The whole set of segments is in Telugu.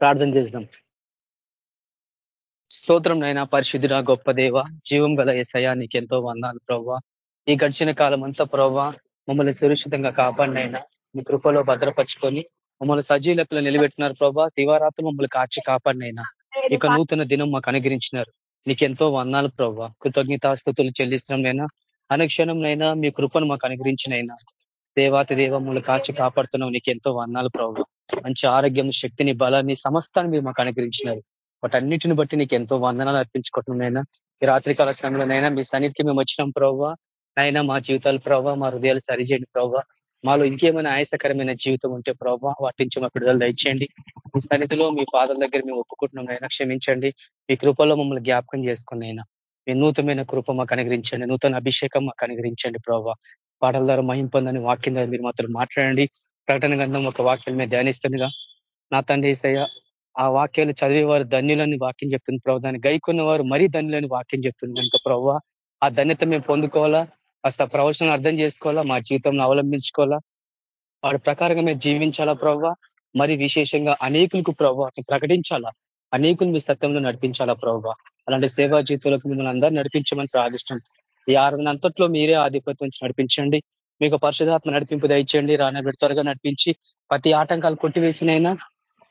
ప్రార్థన చేద్దాం. స్తోత్రం నైనా పరిశుద్ధుడ గొప్ప దేవ జీవం గల ఏసయా నీకెంతో వందాలు ప్రవ్వా. ఈ గడిచిన కాలం అంతా ప్రవ్వా మమ్మల్ని సురక్షితంగా కాపాడినైనా మీ కృపలో భద్రపరుచుకొని మమ్మల్ని సజీలకులు నిలబెట్టినారు ప్రభా దివారాత్రులు మమ్మల్ని కాచి కాపాడినైనా ఇక నూతన దినం మాకు అనుగ్రహించినారు. నీకెంతో వందాలు ప్రవ్వా. కృతజ్ఞతాస్థుతులు చెల్లిస్తున్నాంనైనా అనుక్షణంనైనా మీ కృపను మాకు అనుగ్రహించినైనా దేవాతి దేవములు కాచి కాపాడుతున్నావు. నీకెంతో వందాలు ప్రభావ మంచి ఆరోగ్యం శక్తిని బలాన్ని సమస్తాన్ని మీరు మాకు అనుగ్రహించినారు. వాటన్నిటిని బట్టి నీకు ఎంతో వందనాలు అర్పించుకుంటున్నాయినా ఈ రాత్రికాల సమయంలోనైనా మీ సన్నిధికి మేము వచ్చినాం ప్రభావ అయినా మా జీవితాలు ప్రభావ మా హృదయాలు సరిచేయండి ప్రభావ మాలో ఇంకేమైనా ఆయాసకరమైన జీవితం ఉంటే ప్రభావ వాటి నుంచి మా విడుదల దయచేయండి. మీ సన్నిధిలో మీ పాదల దగ్గర మేము ఒప్పుకుంటున్నాం అయినా క్షమించండి. మీ కృపలో మమ్మల్ని జ్ఞాపకం చేసుకున్నైనా మీ నూతనమైన కృప మాకు అనుగ్రహించండి. నూతన అభిషేకం మాకు అనుగ్రహించండి ప్రభావ పాటల ద్వారా మహింపొందని వాక్యం ద్వారా మీరు మాత్రం మాట్లాడండి. ప్రకటన గంధం ఒక వాక్యం మీద ధ్యానిస్తుండగా నా తండ్రి సయ్య ఆ వాక్యాలు చదివేవారు ధన్యులని వాక్యం చెప్తుంది ప్రభు. దాన్ని గైకున్న వారు మరీ ధన్యులని వాక్యం చెప్తుంది కనుక ప్రభావ ఆ ధన్యత మేము పొందుకోవాలా? కాస్త ప్రవచనం అర్థం చేసుకోవాలా? మా జీవితంలో అవలంబించుకోవాలా? వాడి ప్రకారంగా మేము జీవించాలా ప్రభు? మరి విశేషంగా అనేకులకు ప్రభావ ప్రకటించాలా? అనేకులు మీ సత్యంలో నడిపించాలా ప్రభావ అలాంటి సేవా జీవితాలకు మిమ్మల్ని అందరూ నడిపించమని ప్రార్థిష్టం ఈ ఆరు అంతట్లో మీరే ఆధిపత్యం నడిపించండి. మీకు పరిశుధాత్మ నడిపింపు దయచేయండి. రానబెడి త్వరగా నడిపించి ప్రతి ఆటంకాలు కొట్టివేసినైనా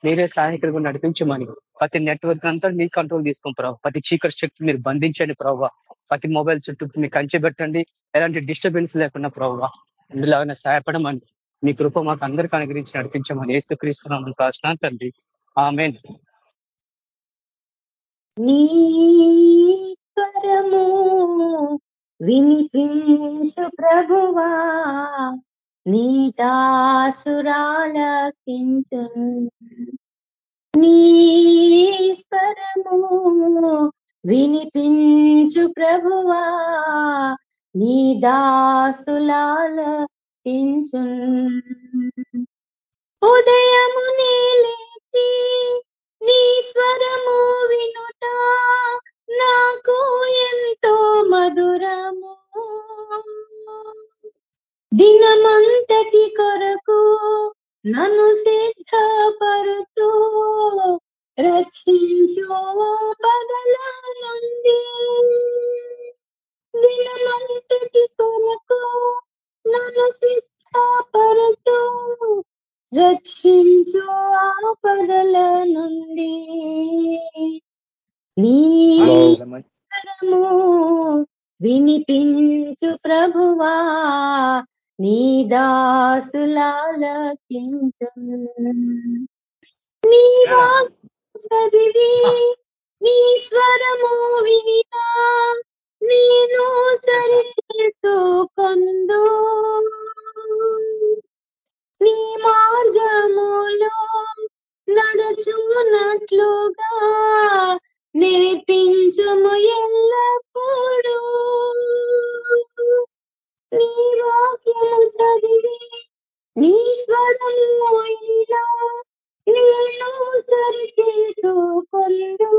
మీరే సహాయకులుగా నడిపించమని. ప్రతి నెట్వర్క్ అంతా మీ కంట్రోల్ తీసుకుని ప్రభావ ప్రతి చీకటి శక్తి మీరు బంధించండి ప్రభావ ప్రతి మొబైల్ చుట్టూ మీకు కంచె పెట్టండి. ఎలాంటి డిస్టర్బెన్స్ లేకుండా ప్రభావ ఇందులాగా సహాయపడమని మీ కృప మాకు అందరికీ అనుగ్రహించి నడిపించమని ఏసు క్రీస్తున్నామని కాసిన తండ్రి. ఆమెన్. నీ స్వరము వినిపించు ప్రభువా నీ దాసురాలకించు. నీశ్వరము వినిపించు ప్రభువా నీ దాసులాలకించు. ఉదయము నీలేచి నీ స్వరము వినుట నాకు ఎంతో మధురము. దినమంతటి కొరకు నన్ను సిద్ధపరుతూ రక్షించు బదల నుండి దినమంతటి కొరకు నన్ను సిద్ధపరుతూ రక్షించు ఆపదల నుండి నీ వినిపించు ప్రభువా నీ దాసులాలకించు. నీ చదివి నీ స్వరము వినినా నేను సరి చేసుకొందు నీ మార్గములో నడుచున్నట్లుగా నేర్పించుము ఎల్లప్పుడూ. నీ వాక్యము చదివి నీ స్వరము ఇలా నేను సరి చేసుకొందు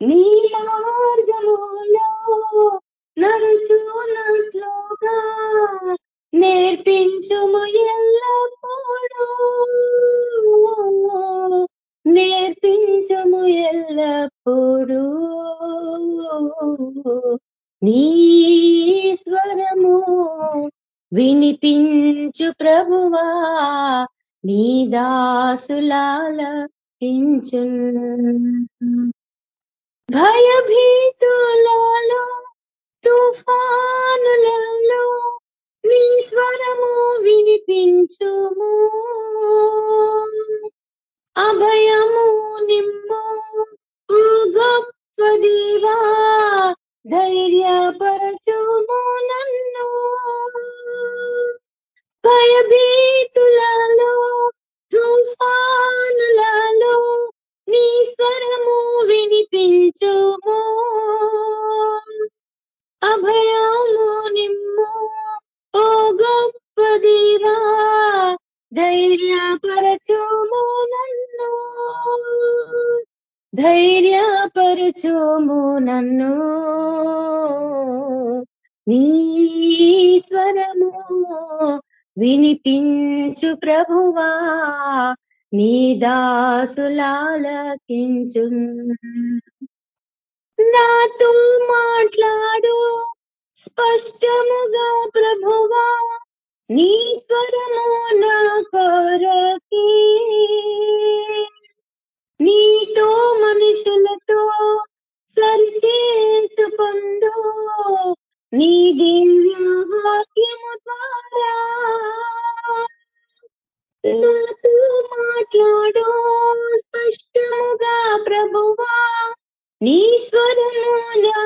నీ మార్గములో నడుచున్నట్లుగా నేర్పించుము ఎల్లప్పుడూ. నేర్పించము ఎల్లప్పుడూ. నీ స్వరము వినిపించు ప్రభువా. నీ దాసులాల పించు భయభీతులలో తుఫానులలో నీ స్వరము వినిపించుము. అభయము నిమ్ము గొప్ప దీవా ధైర్యపరచుము దాసులాలకించు నాతో మాట్లాడు స్పష్టముగా ప్రభువా నీ స్వరము నా కొరకి. నీతో మనుషులతో సరిచేసుకుందో నీ దివ్య వాక్యము ద్వారా. నాతో మాట్లాడు స్పష్టముగా ప్రభువా. నీ స్వరము నా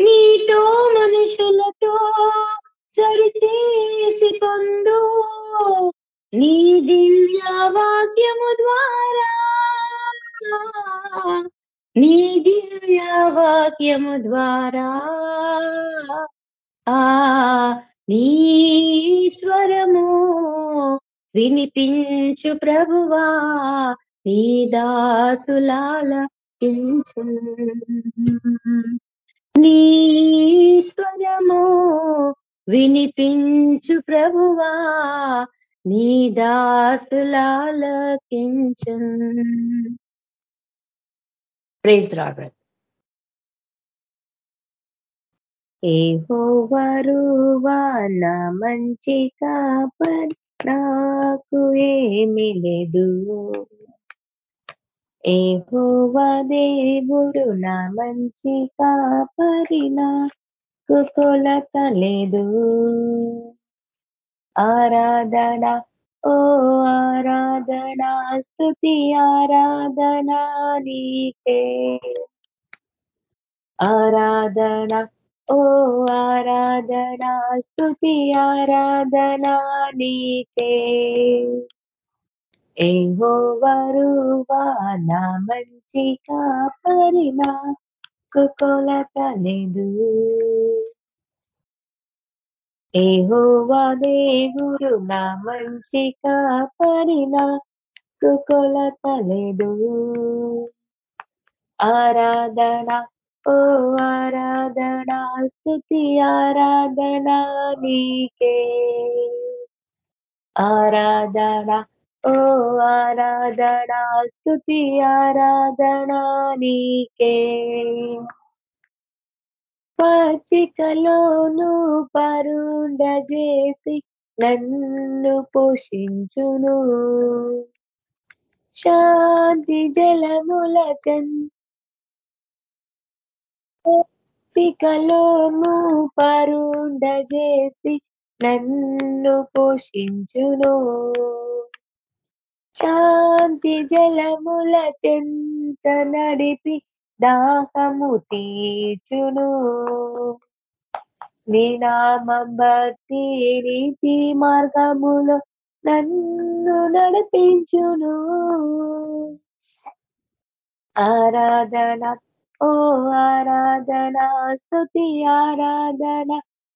నీతో మనుషులతో సరిచేసి కొందు నీ దివ్య వాక్యము ద్వారా. నీ దివ్య వాక్యము ద్వారా. ఆ నీ స్వరము వినిపించు ప్రభువా నీ దాసులాల నీ స్వరము వినిపించు ప్రభువా నీ దాసులాల కించు ప్రేజ్ రాబర్ ఏహోవరువా నా మంచి కాపర్ నాకు ఏమి లేదు. ఏహోవా దేవుడు నా మంచి కాపరి నాకు కొలత లేదు. ఆరాధన ఓ ఆరాధన స్థుతి ఆరాధన నీకే. ఆరాధన ఓ ఆరాధనా స్థుతి ఆరాధనా నీకే. ఏహోవరువా నా మంచి కాపరినా నాకు కొలత లేదు. ఏహోవా దేవుడు నా మంచి కాపరినా నాకు కొలత లేదు. ఆరాధన ఓ ఆరాధన స్తుతి ఆరాధన నీకే. ఆరాధన ఓ ఆరాధన స్తుతి ఆరాధన నీకే. పచ్చికలోను పరుండజేసి నన్ను పోషించును. శాంతి జలముల చంపికలోను పరుండజేసి నన్ను పోషించును. శాంతి జలముల చెంత నడిపి దాహము తీర్చును. నీ నామం నీతి మార్గములో నన్ను నడిపించును. ఆరాధన ఓ ఆరాధన స్తుతి ఆరాధన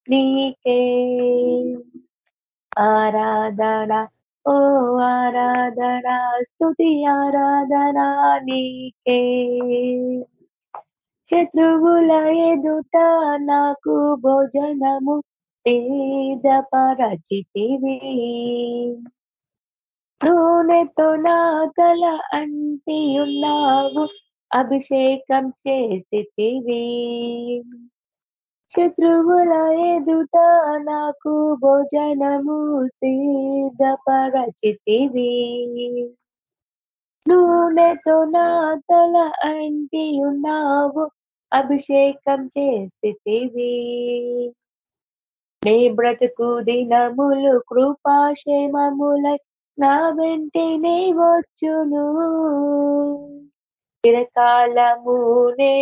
నీకే. ఆరాధన ఓ ఆరాధన స్తుతి ఆరాధన నీకే. శత్రువుల ఎదుట నాకు భోజనము పరచితివి నూనెతో నా కల అంటి ఉన్నావు అభిషేకం చేసితివి శత్రువుల ఎదుట నాకు భోజనము సిద్ధపరచితివి. నూనెతో నా తల అంటి ఉన్నావు అభిషేకం చేసితివి నీ బ్రతుకు దినములు కృపాక్షేమములై నా వెంటనే వచ్చును. చిరకాలమునే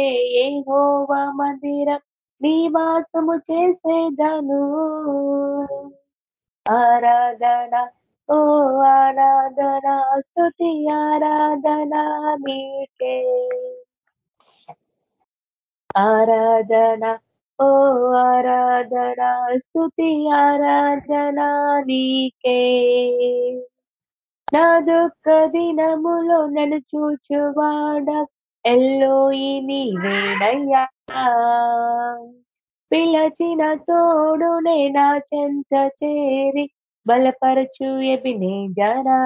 ఏహోవ మందిరం నివాసము చేసేదను. ఆరాధన ఓ ఆరాధన స్థుతి ఆరాధన నీకే. ఆరాధన ఓ ఆరాధన స్థుతి ఆరాధన నీకే. నా దుఃఖ దినములో నన్ను చూచువాడ ఎల్లోయి నీవేనయ్యా. పిలచిన తోడునే నా చెంత చేరి బలపరచు ఎబినే జరా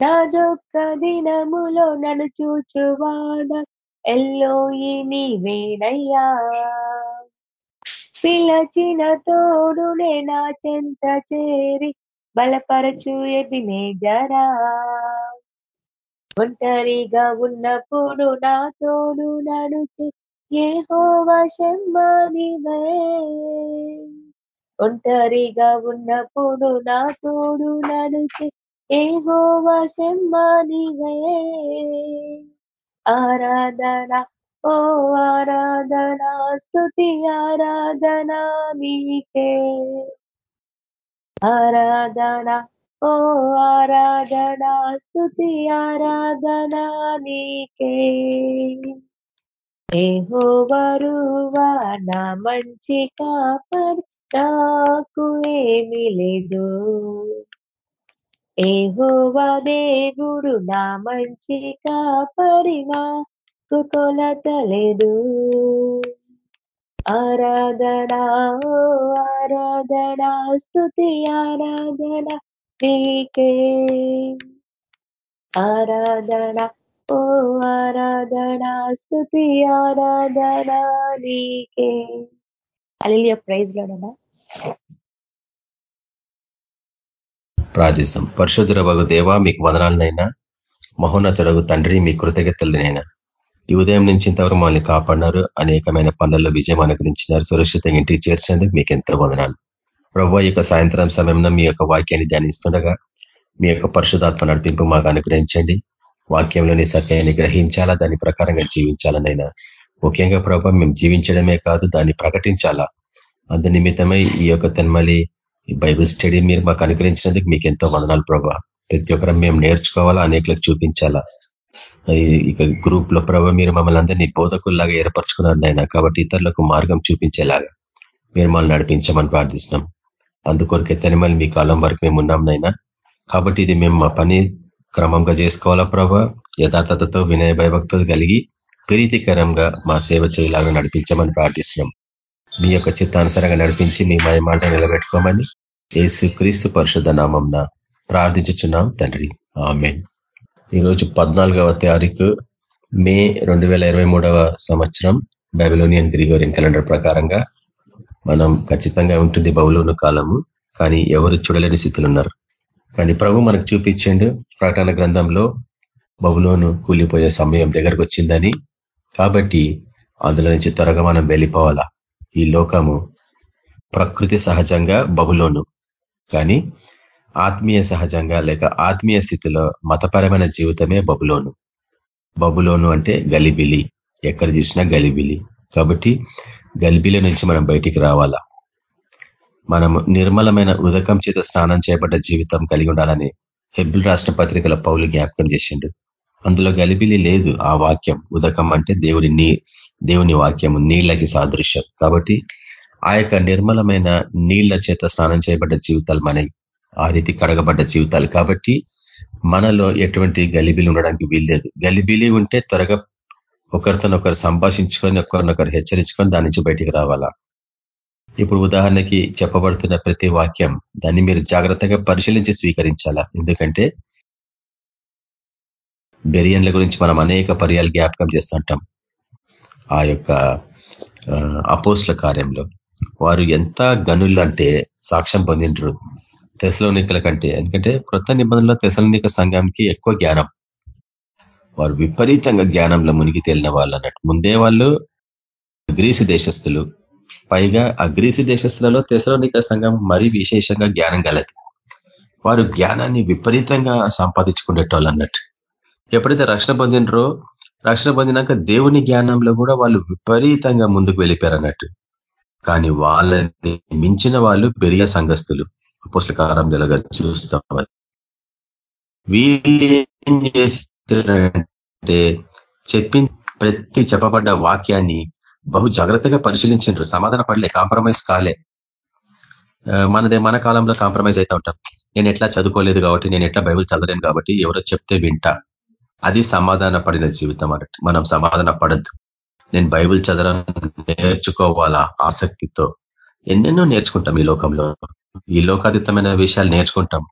నా దుఃఖ దినములో నన్ను చూచువాడ ఎల్లోయి నీవేనయ్యా. పిలచిన తోడునే నా చెంత చేరి బలపరచు ఎబినే జరా. ఒంటరిగా ఉన్నప్పుడు నా తోడు నడుచు ఏ శమ్మానివే ఒంటరిగా ఉన్నప్పుడు నా తోడు నడుచు ఏ శమ్మానివే ఆరాధన ఓ ఆరాధన స్థుతి ఆరాధన నీకే ఆరాధన ఓ ఆరాధన స్థుతి ఆరాధన నీకే. ఏహోవరువా నా మంచి కాపర్ నాకు ఏమి లేదు. ఏహోవా దేవుడు నా మంచి కాపరి నాకు కొలత లేదు. ఆరాధన ఓ ఆరాధన స్తుతి ఆరాధన నీకే ఆరాధన ఓ ఆరాధన స్తుతి ఆరాధన నీకే అలెలియ ప్రైజ్ లోనన్నా ప్రార్థిస్తాం పరిశుద్ధుల వగు దేవా మీకు వదనాలనైనా మహోన్నతుడగు తండ్రి మీ కృతజ్ఞతలనైనా ఈ ఉదయం నుంచి ఇంతవరకు మమ్మల్ని కాపాడినారు. అనేకమైన పనులలో విజయం అనుగ్రహించినారు. సురక్షితంగా ఇంటికి చేర్చినందుకు మీకు ఎంతో వందనాలు. ప్రభు యొక్క సాయంత్రం సమయంలో మీ యొక్క వాక్యాన్ని ధ్యానిస్తుండగా మీ యొక్క పరిశుధాత్మ నడిపింపు మాకు అనుగ్రహించండి. వాక్యంలోని సత్యాన్ని గ్రహించాలా? దాని ప్రకారంగా జీవించాలనైనా ముఖ్యంగా ప్రభావ మేము జీవించడమే కాదు దాన్ని ప్రకటించాలా? అందు నిమిత్తమై ఈ యొక్క తన్మలి బైబుల్ స్టడీ మీరు మాకు అనుగ్రహించినందుకు మీకు ఎంతో వందనాలు ప్రభా. ప్రతి ఒక్కరం మేము నేర్చుకోవాలా? అనేకులకు చూపించాలా? ఇక గ్రూప్లో ప్రభావ మీరు మమ్మల్ని అందరినీ బోధకుల్లాగా ఏర్పరచుకున్నారు నాయన. కాబట్టి ఇతరులకు మార్గం చూపించేలాగా మీరు మమ్మల్ని నడిపించమని ప్రార్థిస్తున్నాం. అందుకొరకే తనిమల్ మీ కాలం వరకు మేము ఉన్నాం నైనా కాబట్టి ఇది మేము మా పని క్రమంగా చేసుకోవాలా ప్రభా? యథార్థతతో వినయ భయభక్తులు కలిగి ప్రీతికరంగా మా సేవ చేయలాగా నడిపించమని ప్రార్థిస్తున్నాం. మీ యొక్క చిత్తానుసారంగా నడిపించి మీ మయమాట నిలబెట్టుకోమని ఏసు క్రీస్తు పరిశుద్ధ నామంన ప్రార్థించుచున్నాం తండ్రి. ఆమెన్. ఈరోజు పద్నాలుగవ తారీఖు మే రెండు సంవత్సరం బైబిలోనియన్ గ్రిగోరియన్ క్యాలెండర్ ప్రకారంగా మనం ఖచ్చితంగా ఉంటుంది బౌలోను కాలము కానీ ఎవరు చూడలేని స్థితిలో ఉన్నారు. కానీ ప్రభు మనకు చూపించండు ప్రకటన గ్రంథంలో బబులోను కూలిపోయే సమయం దగ్గరకు వచ్చిందని. కాబట్టి అందులో నుంచి త్వరగా మనం వెళ్ళిపోవాలా. ఈ లోకము ప్రకృతి సహజంగా బహులోను కానీ ఆత్మీయ సహజంగా లేక ఆత్మీయ స్థితిలో మతపరమైన జీవితమే బబులోను. బబులోను అంటే గలిబిలి. ఎక్కడ చూసినా గలిబిలి. కాబట్టి గలిబిలి నుంచి మనం బయటికి రావాలా? మనము నిర్మలమైన ఉదకం చేత స్నానం చేయబడ్డ జీవితం కలిగి ఉండాలని హెబిల్ రాష్ట్ర పత్రికల పౌలు జ్ఞాపకం చేసిండు. అందులో గలిబిలి లేదు ఆ వాక్యం. ఉదకం అంటే దేవుడి నీ దేవుని వాక్యము నీళ్ళకి సాదృశ్యం. కాబట్టి ఆ యొక్క నిర్మలమైన నీళ్ళ చేత స్నానం చేయబడ్డ జీవితాలు మనవి. ఆ రీతి కడగబడ్డ జీవితాలు. కాబట్టి మనలో ఎటువంటి గలిబిలి ఉండడానికి వీల్లేదు. గలిబిలి ఉంటే త్వరగా ఒకరితోనొకరు సంభాషించుకొని ఒకరినొకరు హెచ్చరించుకొని దాని నుంచి బయటికి రావాలా? ఇప్పుడు ఉదాహరణకి చెప్పబడుతున్న ప్రతి వాక్యం దాన్ని మీరు జాగ్రత్తగా పరిశీలించి స్వీకరించాలా? ఎందుకంటే బెరియన్ల గురించి మనం అనేక పర్యాలు జ్ఞాపకం చేస్తుంటాం. ఆ యొక్క అపోస్ల కార్యంలో. వారు ఎంత గనులు అంటే సాక్ష్యం పొందిండ్రు. తెసలోనికల కంటే ఎందుకంటే కృత నిబంధనలో తెసలోనిక సంఘానికి ఎక్కువ జ్ఞానం. వారు విపరీతంగా జ్ఞానంలో మునిగి తేలిన వాళ్ళు అన్నట్టు. ముందే వాళ్ళు గ్రీసు దేశస్తులు పైగా ఆ గ్రీసు దేశస్తులలో తెసలోనిక సంఘం మరీ విశేషంగా జ్ఞానం కలదు వారు జ్ఞానాన్ని విపరీతంగా సంపాదించుకునేటోళ్ళు అన్నట్టు. ఎప్పుడైతే రక్షణ పొందినరో రక్షణ పొందినాక దేవుని జ్ఞానంలో కూడా వాళ్ళు విపరీతంగా ముందుకు వెళ్ళిపోయారు అన్నట్టు కానీ వాళ్ళని మించిన వాళ్ళు పెరియ సంఘస్థులు. అపోస్ల చూస్తాం వీళ్ళేం చేస్తారంటే చెప్పి ప్రతి చెప్పబడ్డ వాక్యాన్ని బహు జాగ్రత్తగా పరిశీలించారు సమాధాన పడలే కాంప్రమైజ్ కాలే. మనదే మన కాలంలో కాంప్రమైజ్ అయితే ఉంటాం. నేను ఎట్లా చదువుకోలేదు కాబట్టి నేను ఎట్లా బైబుల్ చదవలేను కాబట్టి ఎవరో చెప్తే వింటా. అది సమాధాన పడిన జీవితం అన్నట్టు. మనం సమాధాన పడద్దు. నేను బైబుల్ చదవడం నేర్చుకోవాలా ఆసక్తితో? ఎన్నెన్నో నేర్చుకుంటాం ఈ లోకంలో. ఈ లోకాతీతమైన విషయాలు నేర్చుకుంటాం.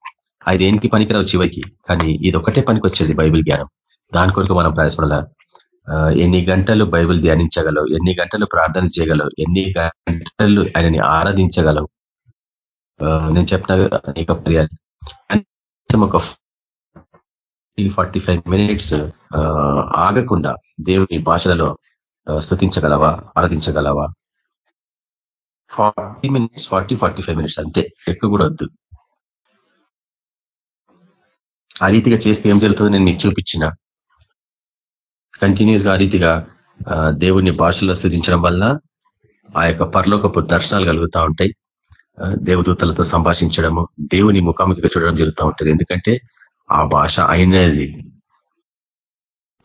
అది దేనికి పనికిరావు చివరికి? కానీ ఇది ఒకటే పనికి వచ్చేది బైబిల్ జ్ఞానం. దాని కొరకు మనం ప్రయాసపడాల. ఎన్ని గంటలు బైబిల్ ధ్యానించగలవు? ఎన్ని గంటలు ప్రార్థన చేయగలవు? ఎన్ని గంటలు ఆయనని ఆరాధించగలవు? నేను చెప్పిన అనేక ప్రియాలు. ఒక ఫార్టీ ఫైవ్ మినిట్స్ ఆగకుండా దేవుని భాషలలో స్థుతించగలవా ఆరాధించగలవా? Forty minutes forty forty five minutes అంతే. ఎక్కువ కూడా వద్దు. ఆ రీతిగా చేస్తే ఏం జరుగుతుందో నేను మీకు చూపించిన. కంటిన్యూస్గా ఆ రీతిగా దేవుని భాషలో స్థుతించడం వల్ల ఆ యొక్క పరలోకపు దర్శనాలు కలుగుతూ ఉంటాయి. దేవదూతలతో సంభాషించడము దేవుని ముఖాముఖిగా చూడడం జరుగుతూ ఉంటుంది. ఎందుకంటే ఆ భాష అయినది.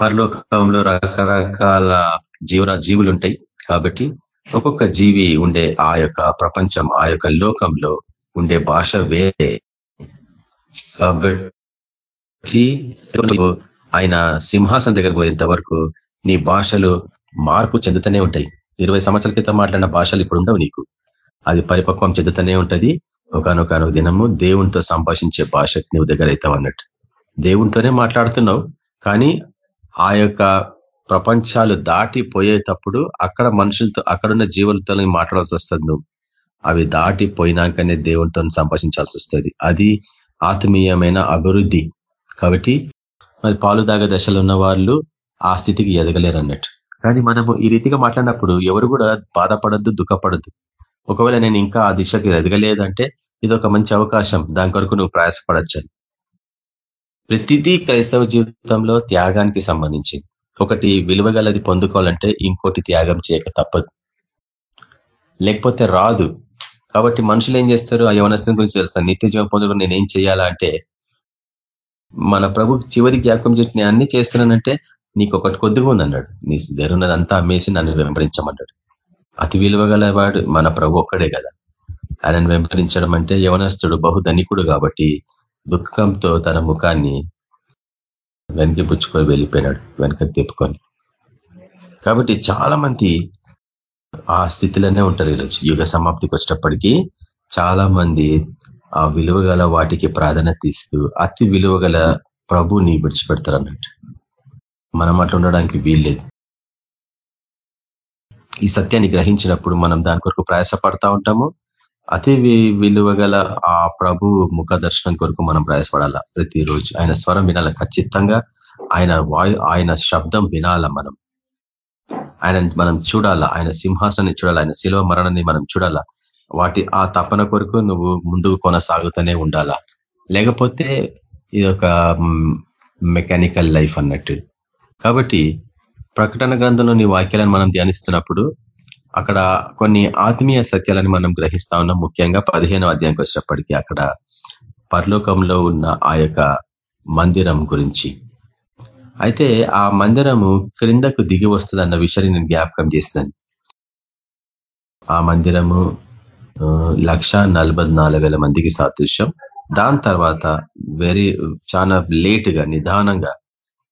పరలోకంలో రకరకాల జీవరా జీవులు ఉంటాయి. కాబట్టి ఒక్కొక్క జీవి ఉండే ఆ యొక్క ప్రపంచం ఆ యొక్క లోకంలో ఉండే భాష వేరే. కాబట్టి ఆయన సింహాసనం దగ్గర పోయేంత వరకు నీ భాషలు మార్పు చెందుతూనే ఉంటాయి. ఇరవై సంవత్సరాల క్రితం మాట్లాడిన భాషలు ఇప్పుడు ఉండవు నీకు. అది పరిపక్వం చెందుతూనే ఉంటది. ఒకనొకనొక దినము దేవునితో సంభాషించే భాషకు నువ్వు దగ్గర అవుతావు అన్నట్టు. దేవునితోనే మాట్లాడుతున్నావు కానీ ఆ యొక్క ప్రపంచాలు దాటిపోయేటప్పుడు అక్కడ మనుషులతో అక్కడున్న జీవులతో మాట్లాడాల్సి వస్తుంది నువ్వు. అవి దాటిపోయినాకనే దేవునితో సంభాషించాల్సి వస్తుంది. అది ఆత్మీయమైన అభివృద్ధి. కాబట్టి మరి పాలు దాగ దశలో ఉన్న వాళ్ళు ఆ స్థితికి ఎదగలేరు అన్నట్టు. కానీ మనము ఈ రీతిగా మాట్లాడినప్పుడు ఎవరు కూడా బాధపడద్దు దుఃఖపడద్దు. ఒకవేళ నేను ఇంకా ఆ దిశకి ఎదగలేదంటే ఇది ఒక మంచి అవకాశం. దాని కొరకు నువ్వు ప్రయాసపడచ్చు ప్రతిదీ క్రైస్తవ జీవితంలో త్యాగానికి సంబంధించి ఒకటి విలువగలది పొందుకోవాలంటే ఇంకోటి త్యాగం చేయక తప్పదు. లేకపోతే రాదు. కాబట్టి మనుషులు ఏం చేస్తారు? ఆ యవనస్థం గురించి తెలుస్తారు నిత్య జీవం పొందడం నేను ఏం చేయాలా అంటే మన ప్రభు చివరి జ్ఞాపకం చేసి నేను అన్ని చేస్తున్నానంటే నీకు ఒకటి కొద్దిగా ఉందన్నాడు. నీ దగ్గరున్నదంతా అమ్మేసి నన్ను వెంబడించమన్నాడు. అతి విలువ వాడు మన ప్రభు ఒక్కడే కదా. ఆయనను వెంబడించడం అంటే యవనస్తుడు బహుధనికుడు కాబట్టి దుఃఖంతో తన ముఖాన్ని వెనక్కి పుచ్చుకొని వెళ్ళిపోయినాడు వెనక తిప్పుకొని. కాబట్టి చాలా మంది ఆ స్థితిలోనే ఉంటారు ఈరోజు. యుగ సమాప్తికి వచ్చినప్పటికీ చాలా మంది ఆ విలువ వాటికి ప్రాధాన్యత ఇస్తూ అతి విలువ గల ప్రభుని విడిచిపెడతారు అన్నట్టు. మనం అట్లా ఉండడానికి వీల్లేదు. ఈ సత్యాన్ని గ్రహించినప్పుడు మనం దాని కొరకు ప్రయాసపడతా ఉంటాము. అతి విలువ గల ఆ ప్రభు ముఖ దర్శనం కొరకు మనం ప్రయాసపడాలా? ప్రతిరోజు ఆయన స్వరం వినాల? ఖచ్చితంగా ఆయన వాయు ఆయన శబ్దం వినాల మనం? ఆయన మనం చూడాలా? ఆయన సింహాసనాన్ని చూడాలా? ఆయన శిల్వ మరణాన్ని మనం చూడాలా? వాటి ఆ తపన కొరకు నువ్వు ముందుకు కొనసాగుతూనే ఉండాలా? లేకపోతే ఇది ఒక మెకానికల్ లైఫ్ అన్నట్టు. కాబట్టి ప్రకటన గ్రంథంలోని వాక్యాలను మనం ధ్యానిస్తున్నప్పుడు అక్కడ కొన్ని ఆత్మీయ సత్యాలను మనం గ్రహిస్తా ఉన్నాం. ముఖ్యంగా పదిహేనవ అధ్యాయంకి వచ్చేటప్పటికీ అక్కడ పరలోకంలో ఉన్న ఆ మందిరం గురించి. అయితే ఆ మందిరము క్రిందకు దిగి వస్తుందన్న విషయాన్ని నేను జ్ఞాపకం చేసినాను. ఆ మందిరము లక్ష మందికి సాదృశ్యం. దాని తర్వాత వెరీ చాలా లేటుగా నిదానంగా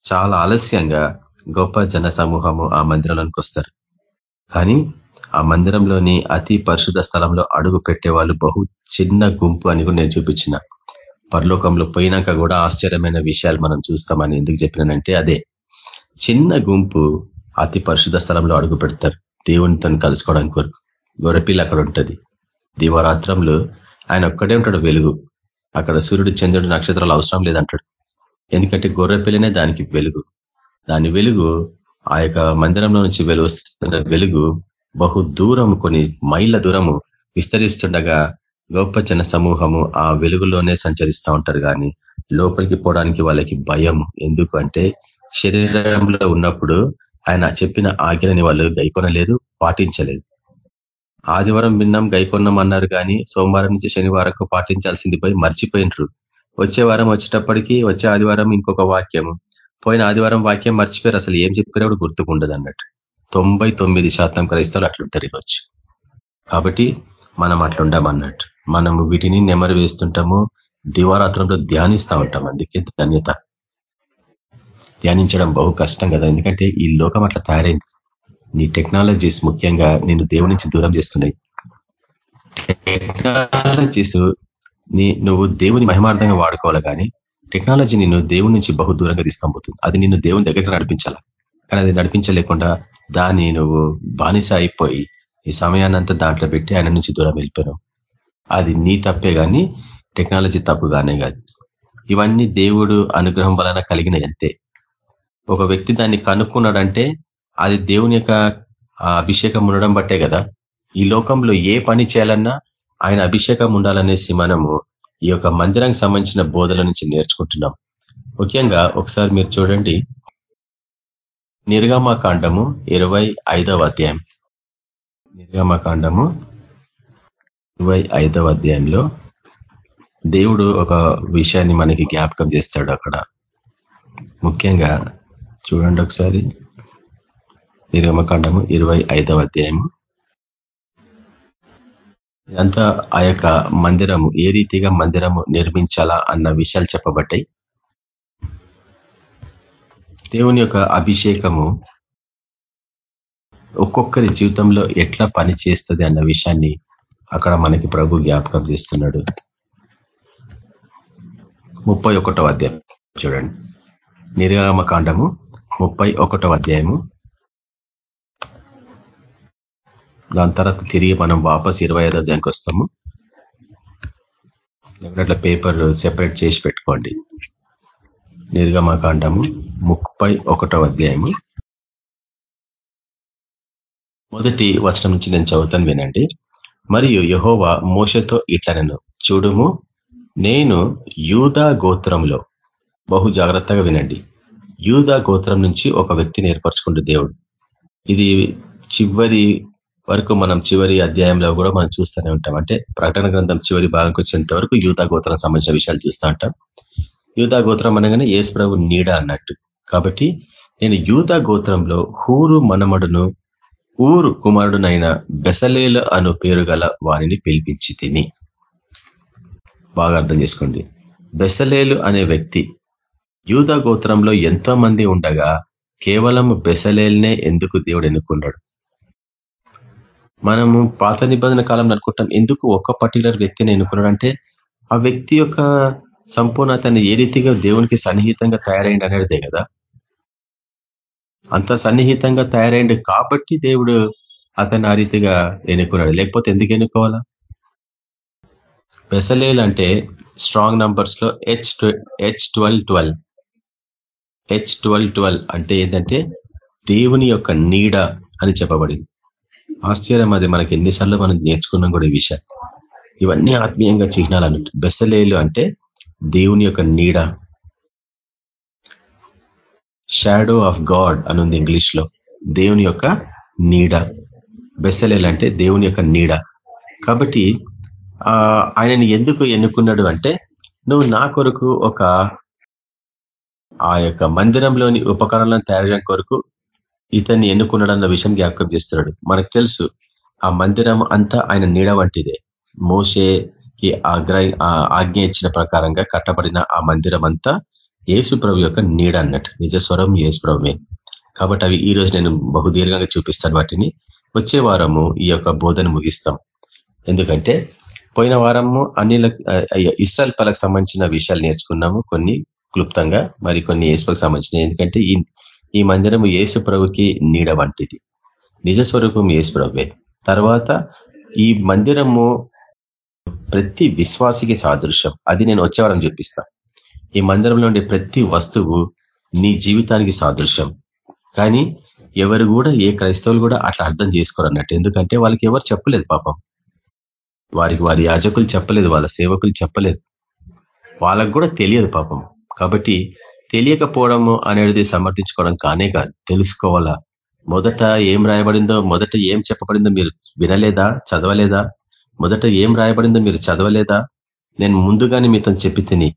చాలా ఆలస్యంగా గొప్ప జన సమూహము ఆ మందిరంలోనికి వస్తారు. కానీ ఆ మందిరంలోని అతి పరిశుద్ధ స్థలంలో అడుగు పెట్టేవాళ్ళు బహు చిన్న గుంపు అని కూడా నేను చూపించిన. పరలోకంలో పోయినాక కూడా ఆశ్చర్యమైన విషయాలు మనం చూస్తామని ఎందుకు చెప్పినానంటే అదే. చిన్న గుంపు అతి పరిశుద్ధ స్థలంలో అడుగు పెడతారు. దేవునితో కలుసుకోవడానికి వరకు గొర్రెపిల్ల అక్కడ ఉంటుంది. దివరాత్రంలో ఆయన ఒక్కడే ఉంటాడు వెలుగు. అక్కడ సూర్యుడు చంద్రుడు నక్షత్రాలు అవసరం లేదంటాడు. ఎందుకంటే గొర్రెపిల్లనే దానికి వెలుగు. దాని వెలుగు ఆ యొక్క మందిరంలో నుంచి వెలుస్తున్న వెలుగు బహు దూరం కొన్ని మైళ్ళ దూరము విస్తరిస్తుండగా గొప్ప జన సమూహము ఆ వెలుగులోనే సంచరిస్తూ ఉంటారు కానీ లోపలికి పోవడానికి వాళ్ళకి భయం. ఎందుకు అంటే శరీరంలో ఉన్నప్పుడు ఆయన చెప్పిన ఆజ్ఞని వాళ్ళు గైకొనలేదు పాటించలేదు. ఆదివారం విన్నాం గైకొన్నాం అన్నారు కానీ సోమవారం నుంచి శనివారం పాటించాల్సింది పోయి మర్చిపోయినరు వచ్చే వారం వచ్చేటప్పటికి వచ్చే ఆదివారం ఇంకొక వాక్యము. పోయిన ఆదివారం వాక్యం మర్చిపోయారు అసలు ఏం చెప్పినప్పుడు గుర్తుకుండదు అన్నట్టు తొంభై తొమ్మిది శాతం క్రైస్తవులు అట్లుంటారు ఈరోజు కాబట్టి మనం అట్లుండమన్నట్టు మనము వీటిని నెమరు వేస్తుంటాము. దివారాత్రంలో ధ్యానిస్తూ ఉంటాం అందుకే ధన్యత. ధ్యానించడం బహు కష్టం కదా. ఎందుకంటే ఈ లోకం అట్లా తయారైంది. నీ టెక్నాలజీస్ ముఖ్యంగా నేను దేవుడి నుంచి దూరం చేస్తున్నాయి. టెక్నాలజీస్ నీ నువ్వు దేవుని మహిమార్థంగా వాడుకోవాలి కానీ టెక్నాలజీ నిన్ను దేవుడి నుంచి బహు దూరంగా తీసుకొని అది నిన్ను దేవుని దగ్గరికి నడిపించాలా? కానీ అది నడిపించలేకుండా దాన్ని నువ్వు బానిస అయిపోయి ఈ సమయాన్నంతా దాంట్లో పెట్టి ఆయన నుంచి దూరం వెళ్ళిపోయావు అది నీ తప్పే కానీ టెక్నాలజీ తప్పు కానీ కాదు. ఇవన్నీ దేవుడు అనుగ్రహం వలన కలిగిన అంతే ఒక వ్యక్తి దాన్ని కనుక్కున్నాడంటే అది దేవుని యొక్క అభిషేకం ఉండడం బట్టే కదా. ఈ లోకంలో ఏ పని చేయాలన్నా ఆయన అభిషేకం ఉండాలనేసి మనము ఈ యొక్క మందిరానికి సంబంధించిన బోధల నుంచి నేర్చుకుంటున్నాం. ముఖ్యంగా ఒకసారి మీరు చూడండి. నిర్గమకాండము ఇరవై ఐదవ అధ్యాయం. నిర్గమకాండము ఇరవై ఐదవ అధ్యాయంలో దేవుడు ఒక విషయాన్ని మనకి జ్ఞాపకం చేస్తాడు అక్కడ. ముఖ్యంగా చూడండి ఒకసారి. నిర్గమకాండము ఇరవై ఐదవ అధ్యాయము. ఇదంతా ఆ యొక్క మందిరము ఏ రీతిగా మందిరము నిర్మించాలా అన్న విషయాలు చెప్పబట్టాయి దేవుని యొక్క అభిషేకము ఒక్కొక్కరి జీవితంలో ఎట్లా పని చేస్తుంది అన్న విషయాన్ని అక్కడ మనకి ప్రభు జ్ఞాపకం చేస్తున్నాడు. ముప్పై ఒకటో అధ్యాయం. చూడండి. నిర్గమ కాండము ముప్పై ఒకటో అధ్యాయము. దాని తర్వాత తిరిగి మనం వాపస్ ఇరవై ఐదో అధ్యాయంకి వస్తాము. అట్లా పేపర్ సెపరేట్ చేసి పెట్టుకోండి. నిర్గమకాండము ముప్పై ఒకటో అధ్యాయము. మొదటి వచనం నుంచి నేను చదువుతాను వినండి. మరియు యహోవా మోసతో ఇట్లనను చూడుము నేను యూదా గోత్రంలో బహు జాగ్రత్తగా వినండి. యూదా గోత్రం నుంచి ఒక వ్యక్తిని ఏర్పరచుకుంటు దేవుడు. ఇది చివరి వరకు మనం చివరి అధ్యాయంలో కూడా మనం చూస్తూనే ఉంటాం. అంటే ప్రకటన గ్రంథం చివరి భాగంకి వచ్చేంత వరకు యూతా గోత్రం సంబంధించిన విషయాలు చూస్తూ ఉంటాం. యూదా గోత్రం అనగానే యేసు ప్రభు నీడ అన్నట్టు. కాబట్టి నేను యూదా గోత్రంలో హూరు మనమడును ఊరు కుమారుడునైన బెసలేలు అను పేరు గల వారిని పిలిపించి తిని. బాగా అర్థం చేసుకోండి. బెసలేలు అనే వ్యక్తి యూదా గోత్రంలో ఎంతో మంది ఉండగా కేవలం బెసలేల్నే ఎందుకు దేవుడు ఎన్నుకున్నాడు? మనము పాత నిబంధన కాలంలో అనుకుంటాం ఎందుకు ఒక్క పర్టికులర్ వ్యక్తిని ఎన్నుకున్నాడు అంటే ఆ వ్యక్తి యొక్క సంపూర్ణతని ఏ రీతిగా దేవునికి సన్నిహితంగా తయారైండు అనేదే కదా. అంత సన్నిహితంగా తయారైండు కాబట్టి దేవుడు అతను ఆ రీతిగా ఎన్నుకున్నాడు. లేకపోతే ఎందుకు ఎన్నుకోవాలా? బెసలేల్ అంటే strong నంబర్స్లో H H twelve twelve H twelve twelve అంటే ఏంటంటే దేవుని యొక్క నీడ అని చెప్పబడింది. ఆశ్చర్యం అది మనకి ఎన్నిసార్లు మనం నేర్చుకున్నాం కూడా ఈ విషయం ఇవన్నీ ఆత్మీయంగా చిహ్నాలు అన్నట్టు. బెసలేలు అంటే దేవుని యొక్క నీడ. షాడో ఆఫ్ గాడ్ అనుంది ఇంగ్లీష్లో దేవుని యొక్క నీడ. బెసలేలు అంటే దేవుని యొక్క నీడ. కాబట్టి ఆయనని ఎందుకు ఎన్నుకున్నాడు అంటే నువ్వు నా కొరకు ఒక ఆ యొక్క మందిరంలోని ఉపకరణాలను తయారు చేయడం కొరకు ఇతన్ని ఎన్నుకున్నాడు అన్న విషయం జ్ఞాపకం చేస్తున్నాడు. మనకు తెలుసు ఆ మందిరం అంతా ఆయన నీడ వంటిదే. మోసే ఈ ఆగ్ర ఆజ్ఞ ఇచ్చిన ప్రకారంగా కట్టబడిన ఆ మందిరం అంతా ఏసుప్రభు యొక్క నీడ అన్నట్టు. నిజస్వరం ఏసుప్రభుమే కాబట్టి అవి ఈ రోజు నేను బహుదీర్ఘంగా చూపిస్తాను వాటిని. వచ్చే వారము ఈ యొక్క బోధన ముగిస్తాం. ఎందుకంటే పోయిన వారము అన్ని ఇస్రాయల్ పలకు సంబంధించిన విషయాలు నేర్చుకున్నాము. కొన్ని క్లుప్తంగా మరి కొన్ని ఏసుపకు సంబంధించిన. ఎందుకంటే ఈ ఈ మందిరము ఏసు ప్రభుకి నీడ వంటిది. నిజస్వరూపం ఏసు ప్రభువే. తర్వాత ఈ మందిరము ప్రతి విశ్వాసికి సాదృశ్యం. అది నేను వచ్చేవారం చూపిస్తా. ఈ మందిరంలో ఉండే ప్రతి వస్తువు నీ జీవితానికి సాదృశ్యం. కానీ ఎవరు కూడా ఏ క్రైస్తవులు కూడా అట్లా అర్థం చేసుకోరు అన్నట్టు. ఎందుకంటే వాళ్ళకి ఎవరు చెప్పలేదు పాపం. వారికి వారి యాజకులు చెప్పలేదు వాళ్ళ సేవకులు చెప్పలేదు. వాళ్ళకు కూడా తెలియదు పాపం. కాబట్టి తెలియకపోవడము అనేది సమర్థించుకోవడం కానే కాదు. తెలుసుకోవాలా. మొదట ఏం రాయబడిందో మొదట ఏం చెప్పబడిందో మీరు వినలేదా చదవలేదా? మొదట ఏం రాయబడిందో మీరు చదవలేదా? నేను ముందుగానే మీతో చెప్పి తిని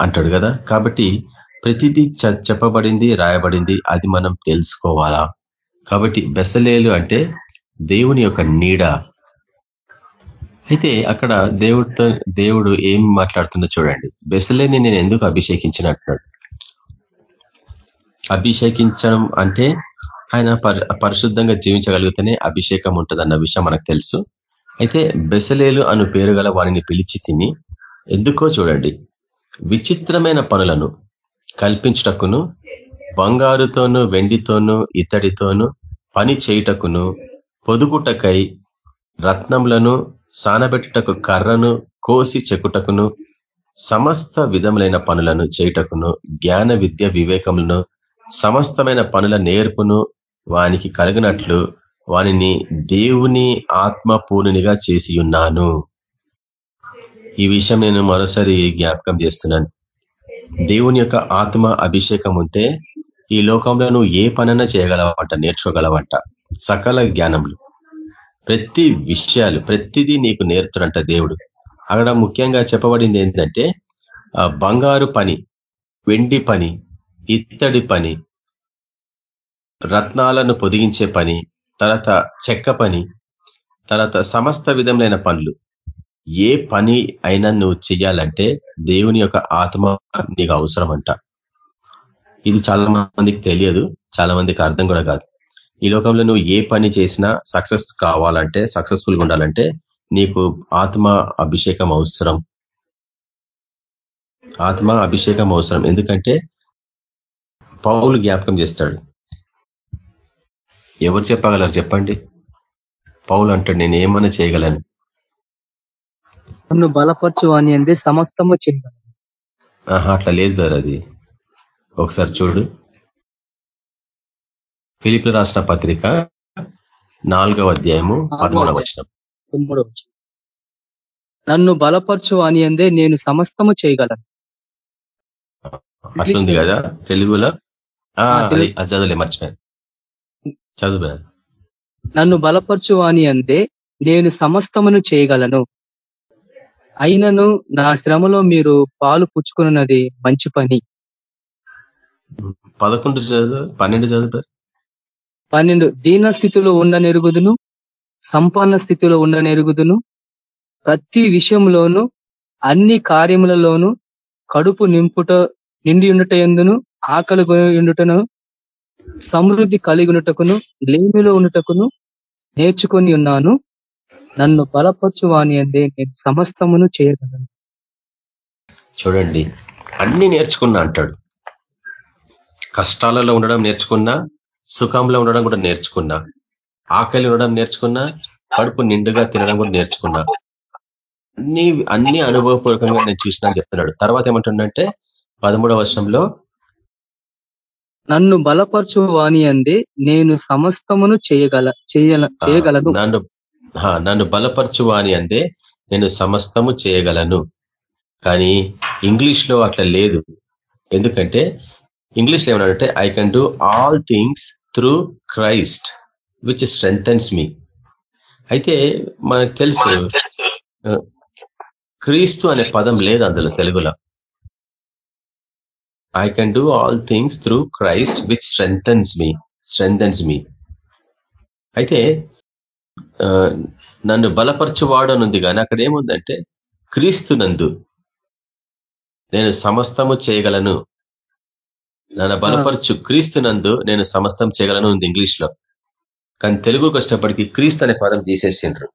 అంటాడు కదా. కాబట్టి ప్రతిదీ చెప్పబడింది రాయబడింది అది మనం తెలుసుకోవాలా? కాబట్టి బెసలేలు అంటే దేవుని యొక్క నీడ. అయితే అక్కడ దేవుడితో దేవుడు ఏం మాట్లాడుతుందో చూడండి. బెసలేని నేను ఎందుకు అభిషేకించినట్టున్నాడు అభిషేకించడం అంటే ఆయన పరిశుద్ధంగా జీవించగలిగితేనే అభిషేకం ఉంటుంది అన్న విషయం మనకు తెలుసు. అయితే బెసలేలు అను పేరు గల వారిని పిలిచి తిని ఎందుకో చూడండి విచిత్రమైన పనులను కల్పించుటకును బంగారుతోనూ వెండితోనూ ఇతడితోనూ పని చేయుటకును పొదుగుటకై రత్నములను సానబెట్టుటకు కర్రను కోసి చెక్కుటకును సమస్త విధములైన పనులను చేయుటకును జ్ఞాన విద్య వివేకములను సమస్తమైన పనుల నేర్పును వానికి కలిగినట్లు వానిని దేవుని ఆత్మపూర్ణినిగా చేసి ఉన్నాను ఈ విషయం నేను మరోసారి జ్ఞాపకం చేస్తున్నాను. దేవుని యొక్క ఆత్మ అభిషేకం ఉంటే ఈ లోకంలో నువ్వు ఏ పనైనా చేయగలవంట నేర్చుకోగలవంట. సకల జ్ఞానములు. ప్రతి విషయాలు ప్రతిదీ నీకు నేర్పుతాడంట దేవుడు. అక్కడ ముఖ్యంగా చెప్పబడింది ఏంటంటే బంగారు పని వెండి పని ఇత్తడి పని రత్నాలను పొదిగించే పని తర్వాత చెక్క పని తర్వాత సమస్త విధములైన పనులు. ఏ పని అయినా నువ్వు చెయ్యాలంటే దేవుని యొక్క ఆత్మ నీకు అవసరం అంట ఇది చాలా మందికి తెలియదు చాలా మందికి అర్థం కూడా కాదు. ఈ లోకంలో నువ్వు ఏ పని చేసినా సక్సెస్ కావాలంటే సక్సెస్ఫుల్గా ఉండాలంటే నీకు ఆత్మ అభిషేకం అవసరం. ఆత్మ అభిషేకం అవసరం. ఎందుకంటే పౌలు జ్ఞాపకం చేస్తాడు ఎవరు చెప్పగలరు చెప్పండి? పౌలు అంటాడు నేను ఏమైనా చేయగలను? నన్ను బలపరచు అని అంది సమస్తము చేయగలను. అట్లా లేదు బ్రదర్ అది. ఒకసారి చూడు. ఫిలిపి రాష్ట్ర పత్రిక నాలుగవ అధ్యాయము పదమూడవ వచనం. నన్ను బలపరచు అని అందే నేను సమస్తము చేయగలను. అట్లుంది కదా తెలుగులో? చదువులే మర్చిపోయాను. చదువు నన్ను బలపరచు అని అందే నేను సమస్తమును చేయగలను. అయినను నా శ్రమలో మీరు పాలు పుచ్చుకున్నది మంచి పని. పదకొండు చదువు పన్నెండు చదువు పన్నెండు. దీన స్థితిలో ఉండనెరుగుదును సంపన్న స్థితిలో ఉండనెరుగుదును ప్రతి విషయంలోనూ అన్ని కార్యములలోనూ కడుపు నింపుట నిండి ఉండుట ఎందును ఆకలి ఉండుటను సమృద్ధి కలిగి ఉన్నటకును లేమిలో ఉన్నటకును నేర్చుకొని ఉన్నాను. నన్ను బలపరచు వాణి అందే నేను సమస్తమును చేయగలను. చూడండి అన్ని నేర్చుకున్నా అంటాడు. కష్టాలలో ఉండడం నేర్చుకున్నా సుఖంలో ఉండడం కూడా నేర్చుకున్నా ఆకలి ఉండడం నేర్చుకున్నా కడుపు నిండుగా తినడం కూడా నేర్చుకున్నా. అన్ని అన్ని అనుభవపూర్వకంగా నేను చూసినా చెప్తున్నాడు. తర్వాత ఏమంటుండంటే పదమూడవ వర్షంలో నన్ను బలపరచు వాణి అందే నేను సమస్తమును చేయగల చేయగలను. నన్ను నన్ను బలపరచు వాణి అందే నేను సమస్తము చేయగలను. కానీ ఇంగ్లీష్లో అట్లా లేదు. ఎందుకంటే ఇంగ్లీష్లో ఏమన్నాడంటే I can do all things through Christ which strengthens me అయితే మనకు తెలుసు క్రీస్తు అనే పదం లేదు అందులో తెలుగులో. I can do all things through Christ which strengthens me strengthens me అయితే నన్ను బలపరచువాడు అనుంది కానీ అక్కడ ఏముందంటే క్రీస్తు నందు నేను సమస్తము చేయగలను. నన్ను బలపరచు క్రీస్తు నందు నేను సమస్తం చేయగలను ఉంది ఇంగ్లీష్లో కానీ తెలుగుకి వచ్చేటప్పటికి క్రీస్తు అనే పదం తీసేసిండ్రు.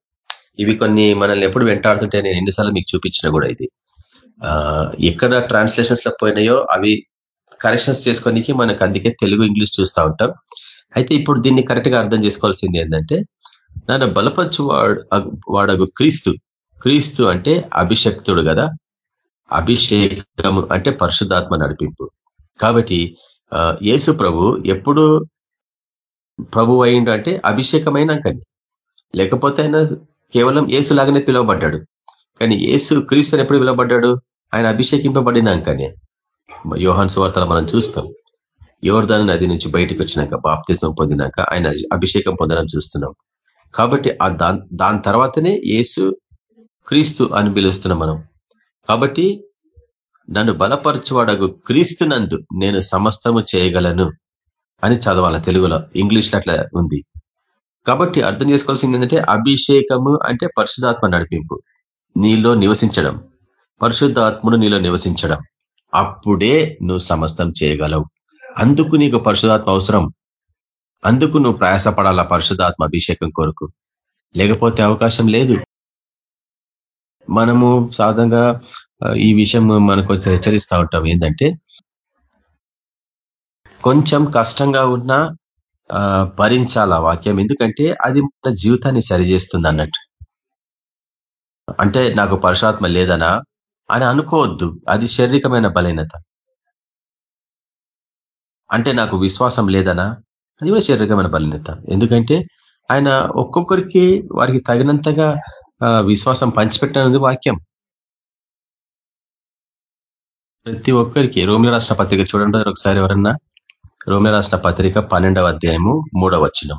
ఇవి కొన్ని మనల్ని ఎప్పుడు వెంటాడుతుంటే నేను ఎన్నిసార్లు మీకు చూపించిన కూడా ఇది. ఎక్కడ ట్రాన్స్లేషన్స్లో పోయినాయో అవి కరెక్షన్స్ చేసుకోనికి మనకు అందుకే తెలుగు ఇంగ్లీష్ చూస్తూ ఉంటాం. అయితే ఇప్పుడు దీన్ని కరెక్ట్గా అర్థం చేసుకోవాల్సింది ఏంటంటే నన్ను బలపరచు వాడగు క్రీస్తు. క్రీస్తు అంటే అభిషక్తుడు కదా. అభిషేకము అంటే పరిశుద్ధాత్మ నడిపింపు. కాబట్టి యేసు ప్రభు ఎప్పుడు ప్రభు అయిండు అంటే అభిషేకమైనాకని. లేకపోతే ఆయన కేవలం ఏసులాగానే పిలువబడ్డాడు. కానీ ఏసు క్రీస్తుని ఎప్పుడు పిలువబడ్డాడు? ఆయన అభిషేకింపబడినాకనే యోహాన్ సువార్తలు మనం చూస్తాం. యోర్ధాన్ నది నుంచి బయటకు వచ్చినాక బాప్తిజం పొందినాక ఆయన అభిషేకం పొందడం చూస్తున్నాం. కాబట్టి ఆ దాని తర్వాతనే ఏసు క్రీస్తు అని పిలుస్తున్నాం మనం. కాబట్టి నన్ను బలపరచువాడగు క్రీస్తునందు నేను సమస్తము చేయగలను అని చదవాలి తెలుగులో. ఇంగ్లీష్లో అట్లా ఉంది. కాబట్టి అర్థం చేసుకోవాల్సింది ఏంటంటే అభిషేకము అంటే పరిశుధాత్మ నడిపింపు. నీలో నివసించడం. పరిశుద్ధాత్మను నీలో నివసించడం. అప్పుడే నువ్వు సమస్తం చేయగలవు. అందుకు నీకు పరిశుధాత్మ అవసరం. అందుకు నువ్వు ప్రయాసపడాలా పరిశుధాత్మ అభిషేకం కొరకు? లేకపోతే అవకాశం లేదు. మనము సాధారణంగా ఈ విషయం మనకు హెచ్చరిస్తూ ఉంటాం. ఏంటంటే కొంచెం కష్టంగా ఉన్నా భరించాల వాక్యం? ఎందుకంటే అది మన జీవితాన్ని సరిచేస్తుంది అన్నట్టు. అంటే నాకు పరుషాత్మ లేదనా? అని అనుకోవద్దు. అది శారీరకమైన బలహీనత. అంటే నాకు విశ్వాసం లేదనా? అది కూడా శారీరకమైన బలహీనత. ఎందుకంటే ఆయన ఒక్కొక్కరికి వారికి తగినంతగా విశ్వాసం పంచిపెట్టనది వాక్యం. ప్రతి ఒక్కరికి రోమిల రాష్ట్ర పత్రిక చూడండి. ఒకసారి ఎవరన్నా? రోమిల రాష్ట్ర పత్రిక పన్నెండవ అధ్యాయము మూడవ వచ్చినం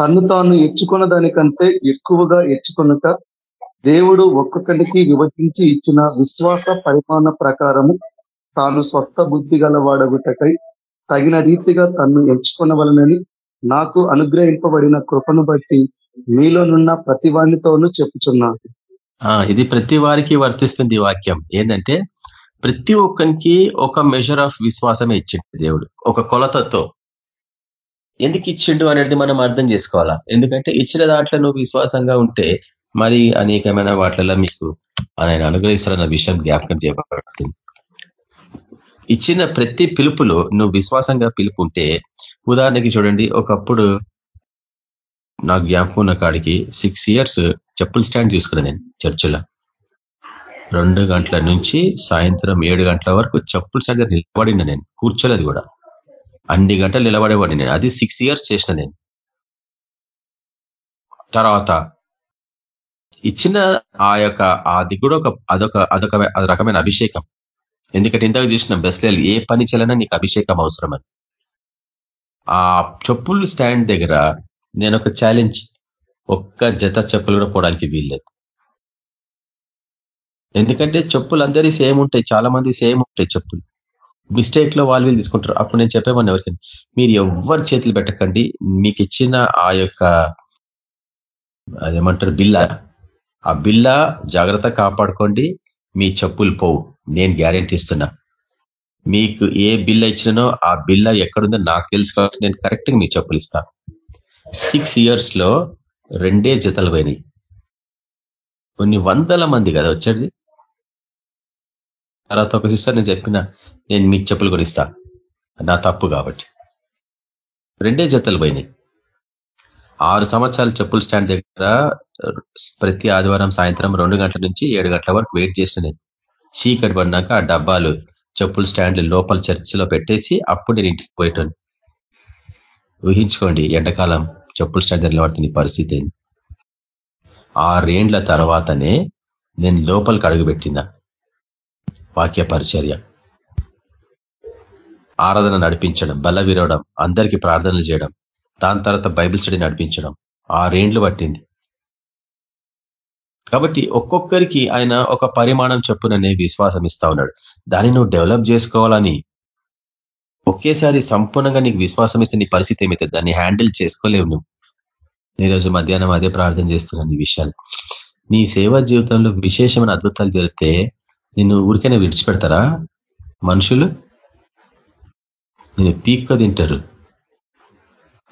తను తాను ఎచ్చుకున్న దానికంటే ఎక్కువగా ఎచ్చుకొనక దేవుడు ఒక్కొక్కరికి విభజించి ఇచ్చిన విశ్వాస పరిమాణ ప్రకారము తాను స్వస్థ బుద్ధి గలవాడగుటకై తగిన రీతిగా తన్ను ఎంచుకునవలనని నాకు అనుగ్రహింపబడిన కృపను బట్టి మీలోనున్న ప్రతి చెప్పుచున్నాను చెప్పుచున్నా ఇది ప్రతి వారికి వర్తిస్తుంది వాక్యం. ఏంటంటే ప్రతి ఒక్కరికి ఒక మెజర్ ఆఫ్ విశ్వాసమే ఇచ్చింది దేవుడు. ఒక కొలతతో. ఎందుకు ఇచ్చిండు అనేది మనం అర్థం చేసుకోవాలా? ఎందుకంటే ఇచ్చిన దాంట్లో నువ్వు విశ్వాసంగా ఉంటే మరి అనేకమైన వాటిలలో మీకు ఆయన అనుగ్రహిస్తారన్న విషయం జ్ఞాపకం చేయబడుతుంది. ఇచ్చిన ప్రతి పిలుపులో నువ్వు విశ్వాసంగా పిలుపు ఉంటే ఉదాహరణకి చూడండి ఒకప్పుడు నా జ్ఞాపకం ఉన్న కాడికి సిక్స్ ఇయర్స్ చెప్పుల స్టాండ్ తీసుకున్నా నేను చర్చిలో. రెండు గంటల నుంచి సాయంత్రం ఏడు గంటల వరకు చెప్పుల స్టాండ్ నిలబడిన నేను కూర్చోలేదు కూడా. అన్ని గంటలు నిలబడేవాడిని నేను. అది సిక్స్ ఇయర్స్ చేసిన నేను. తర్వాత ఇచ్చిన ఆ యొక్క అది కూడా ఒక అదొక అదొక రకమైన అభిషేకం. ఎందుకంటే ఇంతకు చూసిన బెస్లేలు ఏ పని చేయాలన్నా నీకు అభిషేకం అవసరమని ఆ చెప్పులు స్టాండ్ దగ్గర నేను ఒక ఛాలెంజ్ ఒక్క జత చెప్పులు కూడా పోవడానికి వీల్లేదు. ఎందుకంటే చెప్పులు అందరి సేమ్ ఉంటాయి చాలా మంది సేమ్ ఉంటాయి చెప్పులు. మిస్టేక్లో వాళ్ళు వీళ్ళు తీసుకుంటారు. అప్పుడు నేను చెప్పేవాడిని ఎవరికి మీరు ఎవరు చేతులు పెట్టకండి. మీకు ఇచ్చిన ఆ యొక్క అదేమంటారు బిల్ల ఆ బిల్ల జాగ్రత్త కాపాడుకోండి. మీ చెప్పులు పోవు. నేను గ్యారెంటీ ఇస్తున్నా. మీకు ఏ బిల్ల ఇచ్చినో ఆ బిల్ల ఎక్కడుందో నాకు తెలుసు కాబట్టి నేను కరెక్ట్గా మీ చెప్పులు ఇస్తా. సిక్స్ ఇయర్స్లో రెండే జతలు పోయినాయి. కొన్ని వందల మంది కదా వచ్చేది? తర్వాత ఒక సిస్టర్ నేను చెప్పిన నేను మీ చెప్పులు కూడా ఇస్తా. నా తప్పు కాబట్టి. రెండే జతలు పోయినాయి. ఆరు సంవత్సరాలు చెప్పుల స్టాండ్ దగ్గర ప్రతి ఆదివారం సాయంత్రం రెండు గంటల నుంచి ఏడు గంటల వరకు వెయిట్ చేసిన నేను. చీకటి పడినాక ఆ డబ్బాలు చెప్పుల స్టాండ్లు లోపల చర్చిలో పెట్టేసి అప్పుడు నేను ఇంటికి పోయేటాను. ఊహించుకోండి ఎండాకాలం చెప్పుల స్టాండ్ నిలబడుతున్న పరిస్థితి ఆరేండ్ల తర్వాతనే నేను లోపలికి అడుగుపెట్టిన వాక్య పరిచర్య. ఆరాధన నడిపించడం బల విరవడం అందరికీ ప్రార్థనలు చేయడం దాని తర్వాత బైబిల్ స్టడీ నడిపించడం ఆరేండ్లు పట్టింది. కాబట్టి ఒక్కొక్కరికి ఆయన ఒక పరిమాణం చెప్పుననే విశ్వాసం ఇస్తా ఉన్నాడు. దాన్ని నువ్వు డెవలప్ చేసుకోవాలని ఒకేసారి సంపూర్ణంగా నీకు విశ్వాసం ఇస్తే నీ పరిస్థితి ఏమైతే దాన్ని హ్యాండిల్ చేసుకోలేవు నువ్వు. ఈరోజు మధ్యాహ్నం అదే ప్రార్థన చేస్తున్నాను ఈ విషయాలు. నీ సేవా జీవితంలో విశేషమైన అద్భుతాలు జరిగితే నిన్ను ఊరికైనా విడిచిపెడతారా మనుషులు? నేను పీక్క తింటారు.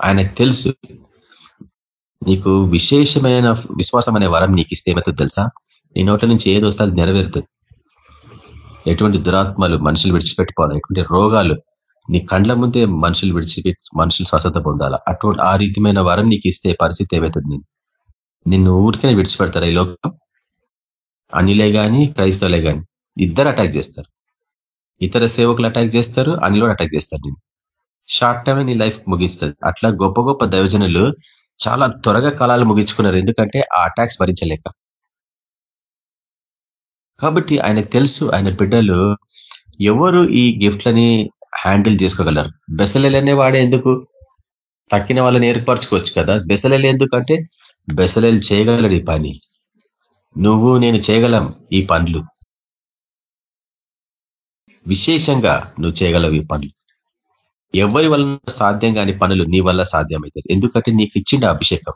ఆయనకు తెలుసు. నీకు విశేషమైన విశ్వాసం అనే వరం నీకు ఇస్తే ఏమవుతుంది తెలుసా? నీ నోట్ల నుంచి ఏది వస్తే అది నెరవేరుతుంది ఎటువంటి దురాత్మలు మనుషులు విడిచిపెట్టుకోవాలి. ఎటువంటి రోగాలు నీ కండ్ల ముందే మనుషులు విడిచిపెట్టి మనుషులు స్వస్థత పొందాలా? అటువంటి ఆ రీతిమైన వరం నీకు ఇస్తే పరిస్థితి ఏమవుతుంది నేను నిన్ను ఊరికనే విడిచిపెడతారా ఈ లోకం? అనిలే కానీ క్రైస్తవులే కానీ ఇద్దరు అటాక్ చేస్తారు. ఇతర సేవకులు అటాక్ చేస్తారు అనిలో అటాక్ చేస్తారు నేను షార్ట్ టైం నీ లైఫ్ ముగిస్తుంది. అట్లా గొప్ప గొప్ప దైవజనులు చాలా త్వరగా కాలాలు ముగించుకున్నారు. ఎందుకంటే ఆ అటాక్స్ భరించలేక. కాబట్టి ఆయనకు తెలుసు ఆయన బిడ్డలు ఎవరు ఈ గిఫ్ట్లని హ్యాండిల్ చేసుకోగలరు? బెసలేలనే వాడే ఎందుకు? తక్కిన వాళ్ళని ఏర్పరచుకోవచ్చు కదా. బెసలేలు ఎందుకంటే బెసలెలు చేయగలడు ఈ పని. నువ్వు నేను చేయగలం ఈ పనులు. విశేషంగా నువ్వు చేయగలవు ఈ పనులు. ఎవరి వల్ల సాధ్యం కాని పనులు నీ వల్ల సాధ్యమవుతాయి. ఎందుకంటే నీకు ఇచ్చిండ అభిషేకం.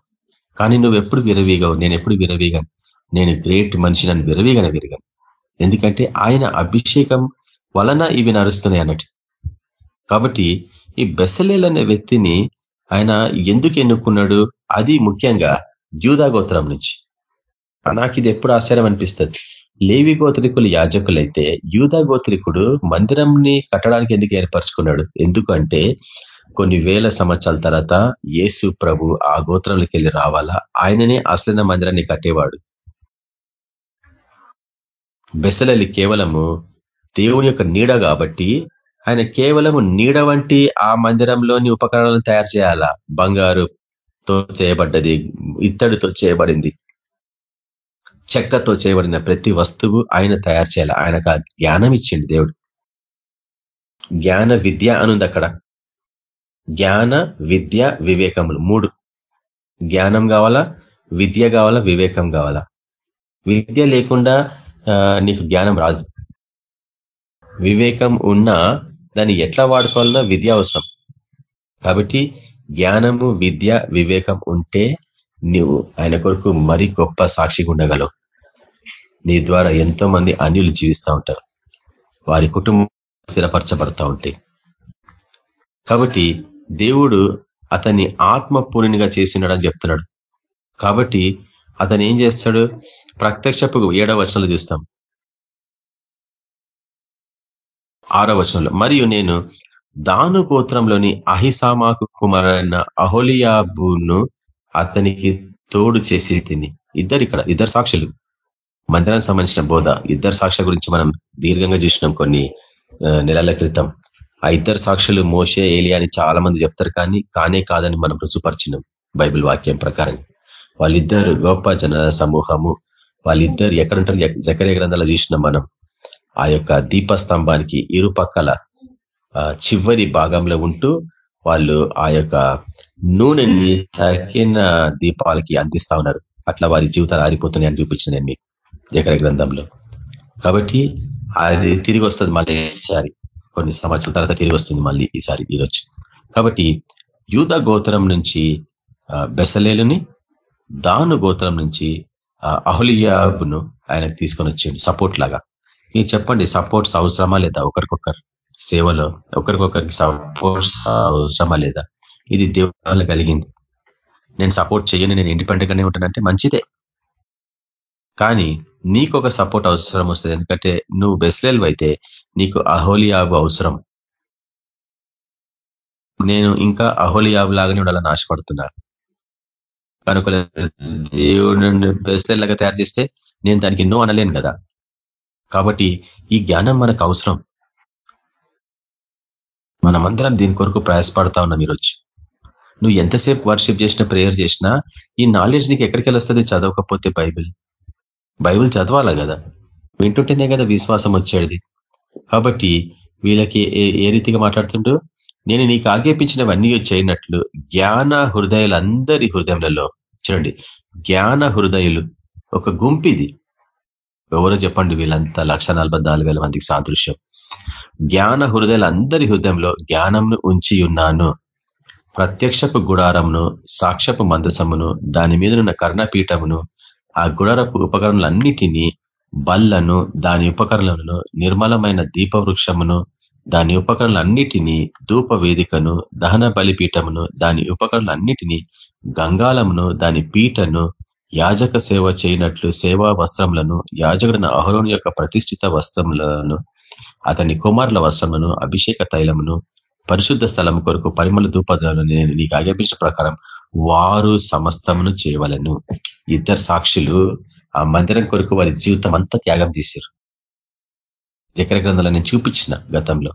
కానీ నువ్వు ఎప్పుడు విరవీగవు. నేను ఎప్పుడు విరవీగాను. నేను గ్రేట్ మనిషి నన్ను విరవీగన విరగాను. ఎందుకంటే ఆయన అభిషేకం వలన ఇవి నడుస్తున్నాయి అన్నట్టు. కాబట్టి ఈ బెసలేల్ అనే వ్యక్తిని ఆయన ఎందుకు ఎన్నుకున్నాడు? అది ముఖ్యంగా యూదా గోత్రం నుంచి. నాకు ఇది ఎప్పుడు ఆశ్చర్యం అనిపిస్తుంది. లేవి గోత్రికులు యాజకులైతే యూదా గోత్రికుడు మందిరంని కట్టడానికి ఎందుకు ఏర్పరచుకున్నాడు? ఎందుకంటే కొన్ని వేల సంవత్సరాల తర్వాత యేసు ప్రభు ఆ గోత్రంలోకి వెళ్ళి రావాలా? ఆయననే అసలైన మందిరాన్ని కట్టేవాడు. బెసలలి కేవలము దేవుని యొక్క నీడ కాబట్టి ఆయన కేవలము నీడ వంటి ఆ మందిరంలోని ఉపకరణాలను తయారు చేయాలా? బంగారుతో చేయబడ్డది ఇత్తడితో చేయబడింది. చెక్కతో చేయబడిన ప్రతి వస్తువు ఆయన తయారు చేయాలి. ఆయనకు జ్ఞానం ఇచ్చింది దేవుడు. జ్ఞాన విద్య అనుంది అక్కడ. జ్ఞాన విద్య వివేకములు మూడు. జ్ఞానం కావాలా? విద్య కావాలా? వివేకం కావాలా? విద్య లేకుండా నీకు జ్ఞానం రాదు. వివేకం ఉన్నా దాన్ని ఎట్లా వాడుకోవాలన్నా విద్య అవసరం. కాబట్టి జ్ఞానము విద్య వివేకం ఉంటే నువ్వు ఆయన కొరకు మరి గొప్ప సాక్షిగా ఉండగలవు. నీ ద్వారా ఎంతో మంది అన్యులు జీవిస్తూ ఉంటారు. వారి కుటుంబం స్థిరపరచబడతా ఉంటాయి కాబట్టి దేవుడు అతన్ని ఆత్మపూర్ణిగా చేసినాడని చెప్తున్నాడు. కాబట్టి అతను ఏం చేస్తాడు? ప్రత్యక్షపు ఏడవ వచనంలో చూస్తాం. ఆరో వచనంలో మరియు నేను దాను గోత్రంలోని అహిసామాకు కుమారైన అహోలియాబును అతనికి తోడు చేసి తిని. ఇద్దరు ఇక్కడ ఇద్దరు సాక్షులు. మందిరానికి సంబంధించిన బోధ ఇద్దరు సాక్షుల గురించి మనం దీర్ఘంగా చూసినాం కొన్ని నెలల క్రితం. ఆ ఇద్దరు సాక్షులు మోసే ఏలియా అని చాలా మంది చెప్తారు కానీ కానే కాదని మనం రుజుపరిచినాం బైబిల్ వాక్యం ప్రకారం. వాళ్ళిద్దరు గొప్ప జన సమూహము. వాళ్ళిద్దరు ఎక్కడుంటారు? జకరే గ్రంథాలు చూసినాం మనం. ఆ యొక్క దీపస్తంభానికి ఇరుపక్కల చివరి భాగంలో ఉంటూ వాళ్ళు ఆ యొక్క నూనెని తగిన దీపాలకి అందిస్తా ఉన్నారు. అట్లా వారి జీవితాలు ఆరిపోతున్నాయని చూపించిన నేను మీకు. జకర గ్రంథంలో. కాబట్టి అది తిరిగి వస్తుంది మళ్ళీ ఈసారి. కొన్ని సంవత్సరాల తర్వాత తిరిగి వస్తుంది మళ్ళీ ఈసారి ఈరోజు. కాబట్టి యూత గోత్రం నుంచి బెసలేలుని దాను గోత్రం నుంచి అహులియాబును ఆయనకు తీసుకొని వచ్చిండు సపోర్ట్ లాగా. మీరు చెప్పండి సపోర్ట్స్ అవసరమా లేదా? ఒకరికొకరు సేవలో ఒకరికొకరికి సపోర్ట్స్ అవసరమా లేదా? ఇది దేవుడు కలిగింది. నేను సపోర్ట్ చేయను నేను ఇండిపెండెంట్గానే ఉంటానంటే మంచిదే. కానీ నీకు ఒక సపోర్ట్ అవసరం వస్తుంది. ఎందుకంటే నువ్వు బెస్లేలు అయితే నీకు అహోలియాబు అవసరం. నేను ఇంకా అహోలియాబు లాగానే ఉండాలని ఆశపడుతున్నా. కనుక దేవుడు బెస్లేల్ లాగా తయారు చేస్తే నేను దానికి ఎన్నో అనలేను కదా. కాబట్టి ఈ జ్ఞానం మనకు అవసరం. మనమందరం దీని కొరకు ప్రయాసపడతా ఉన్నాం ఈరోజు. నువ్వు ఎంతసేపు వర్షిప్ చేసినా ప్రేయర్ చేసినా ఈ నాలెడ్జ్ నీకు ఎక్కడికి వెళ్ళొస్తుంది చదవకపోతే బైబిల్. బైబిల్ చదవాలా కదా? వింటుంటేనే కదా విశ్వాసం వచ్చేది. కాబట్టి వీళ్ళకి ఏ రీతిగా మాట్లాడుతుంటూ నేను నీకు ఆజ్ఞాపించినవన్నీ చేయనట్లు జ్ఞాన హృదయాలందరి హృదయంలో చూడండి జ్ఞాన హృదయులు ఒక గుంపిది. ఎవరో చెప్పండి వీళ్ళంతా లక్ష మందికి సాదృశ్యం. జ్ఞాన హృదయాలందరి హృదయంలో జ్ఞానంను ఉంచి ఉన్నాను. ప్రత్యక్షపు గుడారంను సాక్ష్యపు మందసమును దాని మీదనున్న కర్ణపీఠమును ఆ గుడారపు ఉపకరణలన్నిటినీ బల్లను దాని ఉపకరణలను నిర్మలమైన దీపవృక్షమును దాని ఉపకరణలన్నిటినీ ధూప వేదికను దహన బలిపీఠమును దాని ఉపకరణలన్నిటినీ గంగాలమును దాని పీటను యాజక సేవ చేయనట్లు సేవా వస్త్రములను యాజకుడిన అహరోని యొక్క ప్రతిష్ఠిత వస్త్రములను అతని కుమారుల వస్త్రములను అభిషేక తైలమును పరిశుద్ధ స్థలం కొరకు పరిమళ ధూపదాలను నేను నీకు ఆజ్ఞాపించిన ప్రకారం వారు సమస్తమును చేయవలను. ఇద్దరు సాక్షులు ఆ మందిరం కొరకు వారి జీవితం అంతా త్యాగం చేశారు. జకర గ్రంథాలను చూపించిన గతంలో.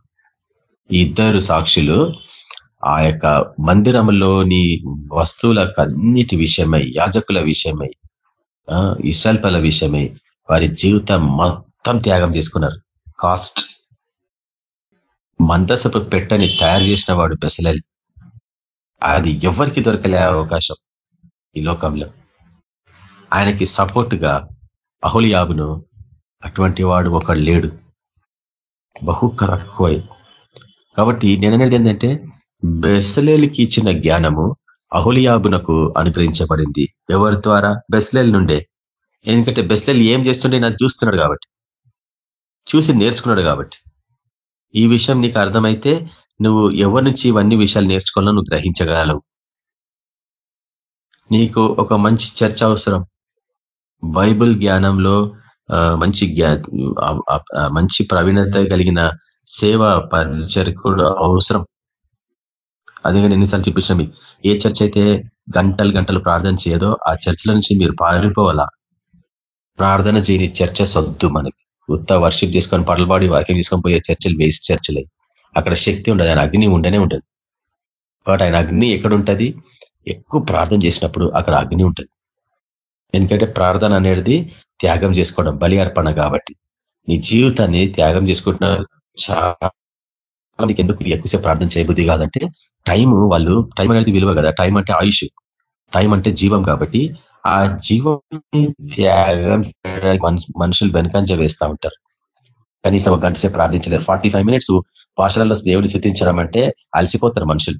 ఈ ఇద్దరు సాక్షులు ఆ యొక్క మందిరంలోని వస్తువులకు అన్నిటి విషయమై యాజకుల విషయమై ఇషల్పల విషయమై వారి జీవితం మొత్తం త్యాగం చేసుకున్నారు. కాస్ట్ మందసపు పెట్టని తయారు చేసిన వాడు బెసలల్. అది ఎవరికి దొరకలే అవకాశం ఈ లోకంలో. ఆయనకి సపోర్ట్గా అహులియాబును అటువంటి వాడు ఒకడు లేడు. బహు తక్కువ కాబట్టి నేననేది ఏంటంటే బెస్లేలికి ఇచ్చిన జ్ఞానము అహులియాబునకు అనుగ్రహించబడింది. ఎవరి ద్వారా? బెస్లేల్ నుండే. ఎందుకంటే బెస్లేల్ ఏం చేస్తుండే? నాకు చూస్తున్నాడు కాబట్టి. చూసి నేర్చుకున్నాడు కాబట్టి. ఈ విషయం నీకు అర్థమైతే నువ్వు ఎవరి నుంచి ఇవన్నీ విషయాలు నేర్చుకోవాలో నువ్వు గ్రహించగలవు. నీకు ఒక మంచి చర్చ అవసరం. బైబుల్ జ్ఞానంలో మంచి మంచి ప్రవీణత కలిగిన సేవ పరిచర్కుడు అవసరం. అదే ఎన్నిసార్లు చూపించిన ఏ చర్చ అయితే గంటలు గంటలు ప్రార్థన చేయదో ఆ చర్చల నుంచి మీరు పారిపోవాలా? ప్రార్థన చేయని చర్చ సొద్దు మనకి. ఉత్త వర్షిప్ చేసుకొని పడలబాడి వాక్యం తీసుకొని పోయే చర్చలు వేస్ట్ చర్చలే. అక్కడ శక్తి ఉండదు ఆయన అగ్ని ఉండనే ఉంటుంది బట్ ఆయన అగ్ని ఎక్కడుంటది? ఎక్కువ ప్రార్థన చేసినప్పుడు అక్కడ అగ్ని ఉంటుంది. ఎందుకంటే ప్రార్థన అనేది త్యాగం చేసుకోవడం బలి అర్పణ కాబట్టి. నీ జీవితాన్ని త్యాగం చేసుకుంటున్న చాలా ఎందుకు ఎక్కువసేపు ప్రార్థన చేయబుద్ది కాదంటే టైం వాళ్ళు టైం అనేది విలువ కదా. టైం అంటే ఆయుష్ టైం అంటే జీవం కాబట్టి ఆ జీవం త్యాగం మనుషులు వెనకంజ వేస్తూ ఉంటారు. కనీసం ఒక గంట సేపు ప్రార్థించలేరు. ఫార్టీ ఫైవ్ మినిట్స్ పాషణలో దేవుడిని శృతించడం అంటే అలసిపోతారు మనుషులు.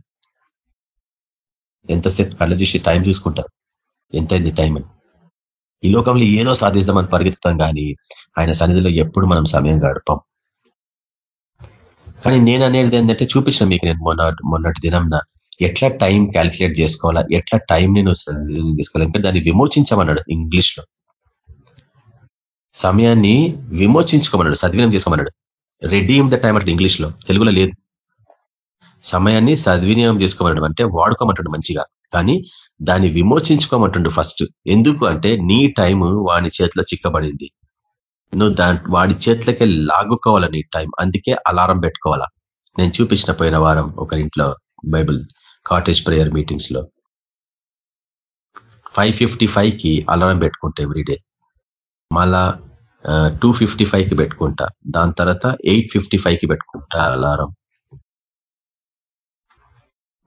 ఎంతసేపు కళ్ళు చూసి టైం చూసుకుంటారు. ఎంతైంది టైం అని. ఈ లోకంలో ఏదో సాధిస్తామని పరిగెత్తుతాం కానీ ఆయన సన్నిధిలో ఎప్పుడు మనం సమయం గడపం. కానీ నేను అనేది ఏంటంటే చూపించిన మీకు నేను మొన్న మొన్నటి దినంన ఎట్లా టైం క్యాల్కులేట్ చేసుకోవాలా ఎట్లా టైం నేను తీసుకోవాలి ఇంకా దాన్ని విమోచించమన్నాడు ఇంగ్లీష్లో సమయాన్ని విమోచించుకోమన్నాడు సద్వినం చేసుకోమన్నాడు. రెడీమ్ ద టైం అంటే ఇంగ్లీష్లో తెలుగులో లేదు. సమయాన్ని సద్వినియోగం చేసుకోమన్నాడు అంటే వాడుకోమంటాడు మంచిగా. కానీ దాన్ని విమోచించుకోమంటుండు ఫస్ట్. ఎందుకు అంటే నీ టైము వాని చేతిలో చిక్కబడింది. నువ్వు దా వాడి చేతులకే లాగుకోవాలా నీ టైం అందుకే అలారం పెట్టుకోవాలా? నేను చూపించిన పోయిన వారం ఒకరింట్లో బైబుల్ కాటేజ్ ప్రేయర్ మీటింగ్స్లో. ఫైవ్ ఫిఫ్టీ కి అలారం పెట్టుకుంటే ఎవ్రీడే మళ్ళా టూ ఫిఫ్టీ కి పెట్టుకుంటా. దాని తర్వాత ఎయిట్ ఫిఫ్టీ కి పెట్టుకుంటా అలారం.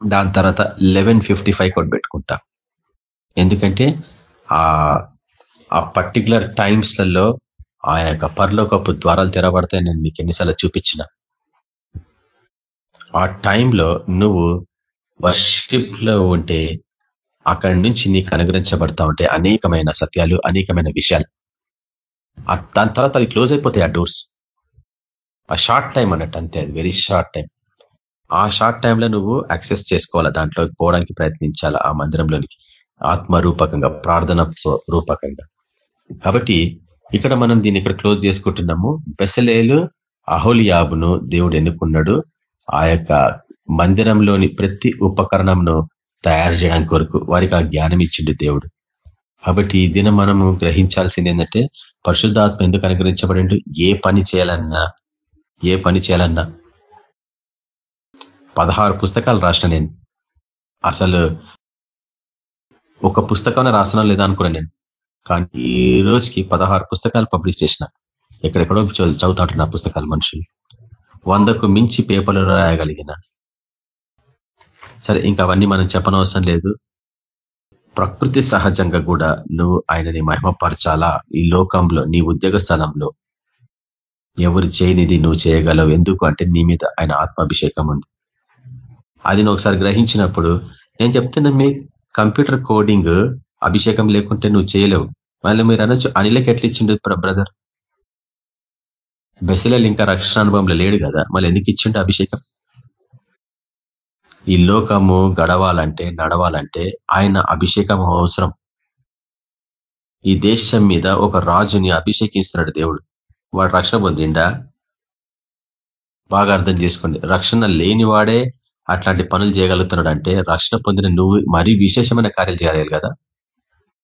దాని తర్వాత లెవెన్ ఫిఫ్టీ ఫైవ్ కూడా పెట్టుకుంటా. ఎందుకంటే ఆ ఆ పర్టికులర్ టైమ్స్లలో ఆ యొక్క పర్లోకపు ద్వారాలు తెరబడతాయి నేను మీకు ఎన్నిసార్లు చూపించిన. ఆ టైంలో నువ్వు వర్షిప్లో ఉంటే అక్కడి నుంచి నీకు అనుగ్రహించబడతా ఉంటే అనేకమైన సత్యాలు అనేకమైన విషయాలు. దాని తర్వాత అవి క్లోజ్ అయిపోతాయి ఆ డోర్స్. ఆ షార్ట్ టైం అన్నట్టు అంతే అది వెరీ షార్ట్ టైం ఆ షార్ట్ టైంలో నువ్వు యాక్సెస్ చేసుకోవాలా దాంట్లో పోవడానికి ప్రయత్నించాలా ఆ మందిరంలోనికి? ఆత్మ రూపకంగా ప్రార్థన రూపకంగా. కాబట్టి ఇక్కడ మనం దీన్ని ఇక్కడ క్లోజ్ చేసుకుంటున్నాము. బెసలేలు అహోలియాబును దేవుడు ఎన్నుకున్నాడు. ఆ యొక్క మందిరంలోని ప్రతి ఉపకరణంను తయారు చేయడానికి కొరకు వారికి ఆ జ్ఞానం ఇచ్చిండు దేవుడు. కాబట్టి ఈ దినం మనము గ్రహించాల్సింది ఏంటంటే పరిశుద్ధాత్మ ఎందుకు అనుగ్రహించబడి ఏ పని చేయాలన్నా ఏ పని చేయాలన్నా. పదహారు పుస్తకాలు రాసిన నేను. అసలు ఒక పుస్తకం రాసిన లేదా అనుకున్నా నేను. కానీ ఈ రోజుకి పదహారు పుస్తకాలు పబ్లిష్ చేసిన. ఎక్కడెక్కడో చదువుతాంటారు నా పుస్తకాలు మనుషులు. వందకు మించి పేపర్లు రాయగలిగిన. సరే ఇంకా అవన్నీ మనం చెప్పనవసరం లేదు. ప్రకృతి సహజంగా కూడా నువ్వు ఆయనని మహిమపరచాలా? ఈ లోకంలో నీ ఉద్యోగ స్థలంలో ఎవరు చేయనిది నువ్వు చేయగలవు. ఎందుకు అంటే నీ మీద ఆయన ఆత్మాభిషేకం ఉంది. అది నువ్వు ఒకసారి గ్రహించినప్పుడు నేను చెప్తున్నా మీ కంప్యూటర్ కోడింగ్ అభిషేకం లేకుంటే నువ్వు చేయలేవు. మళ్ళీ మీరు అనొచ్చు అనిలకి ఎట్లా ఇచ్చిండు బ్రదర్? బెసలలు ఇంకా రక్షణ అనుభవంలో లేడు కదా మళ్ళీ ఎందుకు ఇచ్చిండు అభిషేకం? ఈ లోకము గడవాలంటే నడవాలంటే ఆయన అభిషేకం అవసరం. ఈ దేశం మీద ఒక రాజుని అభిషేకిస్తున్నాడు దేవుడు. వాడు రక్షణ పొందిండా? బాగా అర్థం చేసుకోండి. రక్షణ లేనివాడే అట్లాంటి పనులు చేయగలుగుతున్నాడు అంటే రక్షణ పొందిన నువ్వు మరీ విశేషమైన కార్యాలు చేయాలి కదా?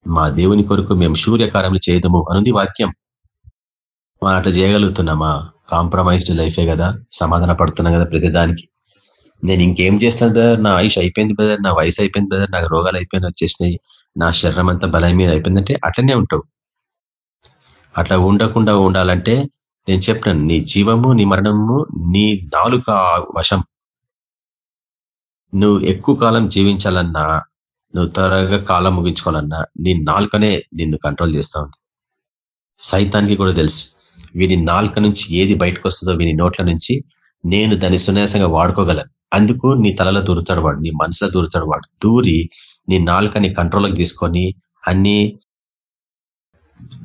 మా దేవుని కొరకు మేము సూర్యకార్యములు చేయదము అనుంది వాక్యం. మనం అట్లా చేయగలుగుతున్నామా? కాంప్రమైజ్డ్ లైఫే కదా? సమాధాన పడుతున్నాం కదా ప్రతిదానికి. నేను ఇంకేం చేస్తాను బ్రదర్ నా ఆయుష్ అయిపోయింది బ్రదర్ నా వయసు అయిపోయింది బ్రదర్ నాకు రోగాలు అయిపోయిన వచ్చేసినాయి. నా శరీరం అంతా బలం మీద అయిపోయిందంటే అట్లనే ఉంటావు. అట్లా ఉండకుండా ఉండాలంటే నేను చెప్పినాను నీ జీవము నీ మరణము నీ నాలుక వశం. నువ్వు ఎక్కువ కాలం జీవించాలన్నా నువ్వు త్వరగా కాలం ముగించుకోవాలన్నా నీ నాలుకనే నిన్ను కంట్రోల్ చేస్తా ఉంది. సైతానికి కూడా తెలుసు. వీని నాలుక నుంచి ఏది బయటకు వస్తుందో వీని నోట్ల నుంచి నేను దాన్ని సున్యాసంగా వాడుకోగలను. అందుకు నీ తలలో దూరుతాడు వాడు నీ మనసులో దూరుతాడు వాడు. దూరి నీ నాలుకని కంట్రోల్కి తీసుకొని అన్ని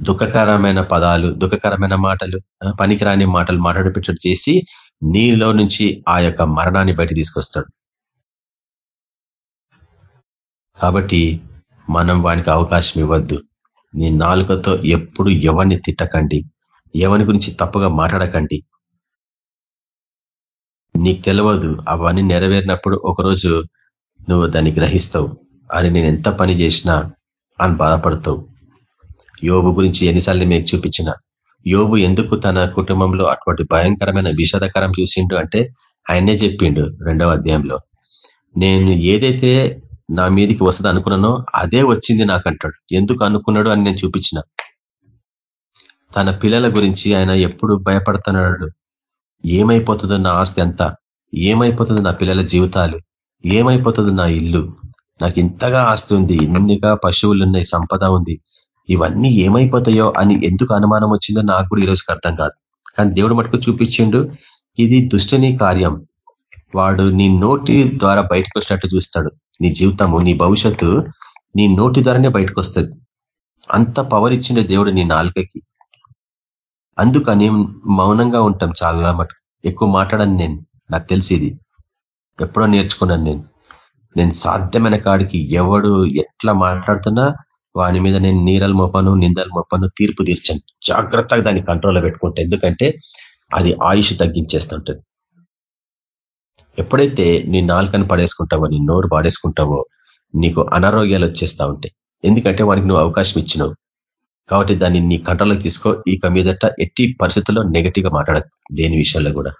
దుఃఖకరమైన పదాలు దుఃఖకరమైన మాటలు పనికిరాని మాటలు మాట్లాడిపెట్టడు చేసి నీలో నుంచి ఆ యొక్క మరణాన్ని బయట తీసుకొస్తాడు. కాబట్టి మనం వానికి అవకాశం ఇవ్వద్దు. నీ నాలుకతో ఎప్పుడు ఎవరిని తిట్టకండి. ఎవరి గురించి తప్పుగా మాట్లాడకండి. నీకు తెలియదు అవన్నీ నెరవేరినప్పుడు ఒకరోజు నువ్వు దాన్ని గ్రహిస్తావు. అని నేను ఎంత పని చేసినా అని బాధపడతావు. యోబు గురించి ఎన్నిసార్లు మీకు చూపించిన? యోబు ఎందుకు తన కుటుంబంలో అటువంటి భయంకరమైన విషాదకరం చూసిండు అంటే ఆయనే చెప్పిండు రెండవ అధ్యాయంలో. నేను ఏదైతే నా మీదికి వస్తుంది అనుకున్నానో అదే వచ్చింది నాకంటాడు ఎందుకు అనుకున్నాడు అని నేను చూపించిన? తన పిల్లల గురించి ఆయన ఎప్పుడు భయపడుతున్నాడు? ఏమైపోతుందో నా ఆస్తి అంతా ఏమైపోతుందో నా పిల్లల జీవితాలు ఏమైపోతుందో నా ఇల్లు. నాకు ఇంతగా ఆస్తి ఉంది ఇన్నిగా పశువులు ఉన్నాయి సంపద ఉంది. ఇవన్నీ ఏమైపోతాయో అని ఎందుకు అనుమానం వచ్చిందో నాకు కూడా ఈరోజుకి అర్థం కాదు. కానీ దేవుడు మటుకు చూపించిండు ఇది దుష్టని కార్యం. వాడు నీ నోటి ద్వారా బయటకు వచ్చినట్టు చూస్తాడు. నీ జీవితము నీ భవిష్యత్తు నీ నోటి ద్వారానే బయటకు వస్తుంది. అంత పవర్ ఇచ్చిండే దేవుడు నీ నాలుకకి. అందుకని మౌనంగా ఉంటాం చాలా మటుకు. ఎక్కువ మాట్లాడను నేను. నాకు తెలిసి ఇది. ఎప్పుడో నేర్చుకున్నాను నేను. నేను సాధ్యమైన కాడికి ఎవడు ఎట్లా మాట్లాడుతున్నా వాని మీద నేను నీరలు మోపాను నిందలు మోపాను తీర్పు తీర్చాను. జాగ్రత్తగా దాన్ని కంట్రోల్లో పెట్టుకుంటా. ఎందుకంటే అది ఆయుష్ తగ్గించేస్తుంటుంది. ఎప్పుడైతే నీ నాలుకని పడేసుకుంటావో నీ నోరు పాడేసుకుంటావో నీకు అనారోగ్యాలు వచ్చేస్తా ఉంటాయి. ఎందుకంటే వానికి నువ్వు అవకాశం ఇచ్చినావు. కాబట్టి దాన్ని నీ కంట్రోల్లోకి తీసుకో. ఇక మీదట ఎట్టి పరిస్థితుల్లో నెగటివ్గా దేని విషయంలో కూడా.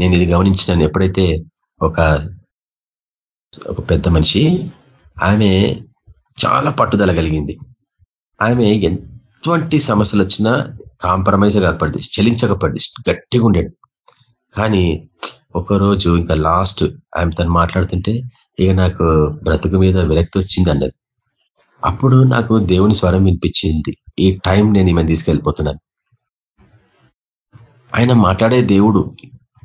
నేను ఇది గమనించినాను. ఎప్పుడైతే ఒక ఒక పెద్ద మనిషి ఆమె చాలా పట్టుదల కలిగింది. ఆమె ఎటువంటి సమస్యలు వచ్చినా కాంప్రమైజ్ కాకపోయింది. చెలించకపోయింది గట్టిగా ఉండేది. కానీ ఒకరోజు ఇంకా లాస్ట్ ఆమె తను మాట్లాడుతుంటే ఇక నాకు బ్రతుకు మీద విరక్తి వచ్చింది అన్నది. అప్పుడు నాకు దేవుని స్వరం వినిపించింది. ఈ టైం నేను ఈమె తీసుకెళ్ళిపోతున్నాను. ఆయన మాట్లాడే దేవుడు.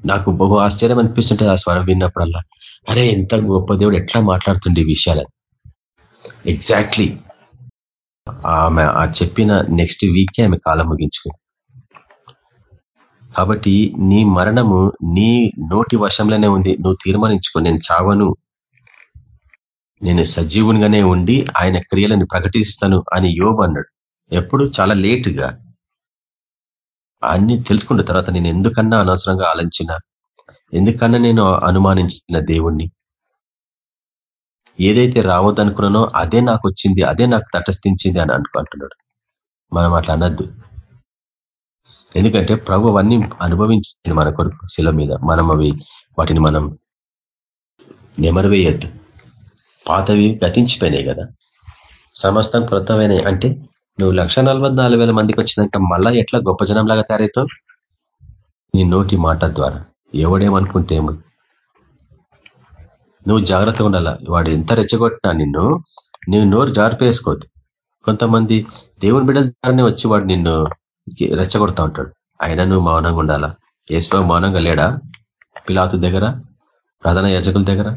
నాకు బహు ఆశ్చర్యం అనిపిస్తుంటుంది ఆ స్వరం విన్నప్పుడల్లా. అరే ఎంత గొప్ప దేవుడు ఎట్లా మాట్లాడుతుండే ఈ విషయాలని. ఎగ్జాక్ట్లీ ఆమె ఆ చెప్పిన నెక్స్ట్ వీకే ఆమె కాలం ముగించుకుంది. కాబట్టి నీ మరణము నీ నోటి వశంలోనే ఉంది. నువ్వు తీర్మానించుకో. నేను చావను. నేను సజీవునిగానే ఉండి ఆయన క్రియలను ప్రకటిస్తాను అని యోబు అన్నాడు. ఎప్పుడు? చాలా లేటుగా. అన్ని తెలుసుకున్న తర్వాత నేను ఎందుకన్నా అనవసరంగా ఆలోచించిన? ఎందుకన్నా నేను అనుమానించిన దేవుణ్ణి? ఏదైతే రావద్దనుకున్నానో అదే నాకు వచ్చింది అదే నాకు తటస్థించింది అని అనుకుంటున్నాడు మనం అట్లా అనద్దు. ఎందుకంటే ప్రభు అవన్నీ అనుభవించింది మన కొరకు శిల మీద. మనం అవి వాటిని మనం నెమరవేయద్దు. పాతవి గతించిపోయినాయి కదా. సమస్తం కృతమైనవి అంటే నువ్వు లక్ష మందికి వచ్చినాక మళ్ళా ఎట్లా గొప్ప జనంలాగా తయారవుతావు? నీ నోటి మాట ద్వారా. ఎవడేమనుకుంటే నువ్వు జాగ్రత్తగా ఉండాల? వాడు ఎంత రెచ్చగొట్టినా నిన్ను నువ్వు నోరు జారిపేసుకోవద్దు కొంతమంది దేవుని బిడ్డల ద్వారానే వచ్చి వాడు నిన్ను రెచ్చగొడతా ఉంటాడు. అయినా నువ్వు మౌనంగా ఉండాలా? ఏసులో మౌనంగా లేడా? పిలాతు దగ్గర? ప్రధాన యాజకుల దగ్గర?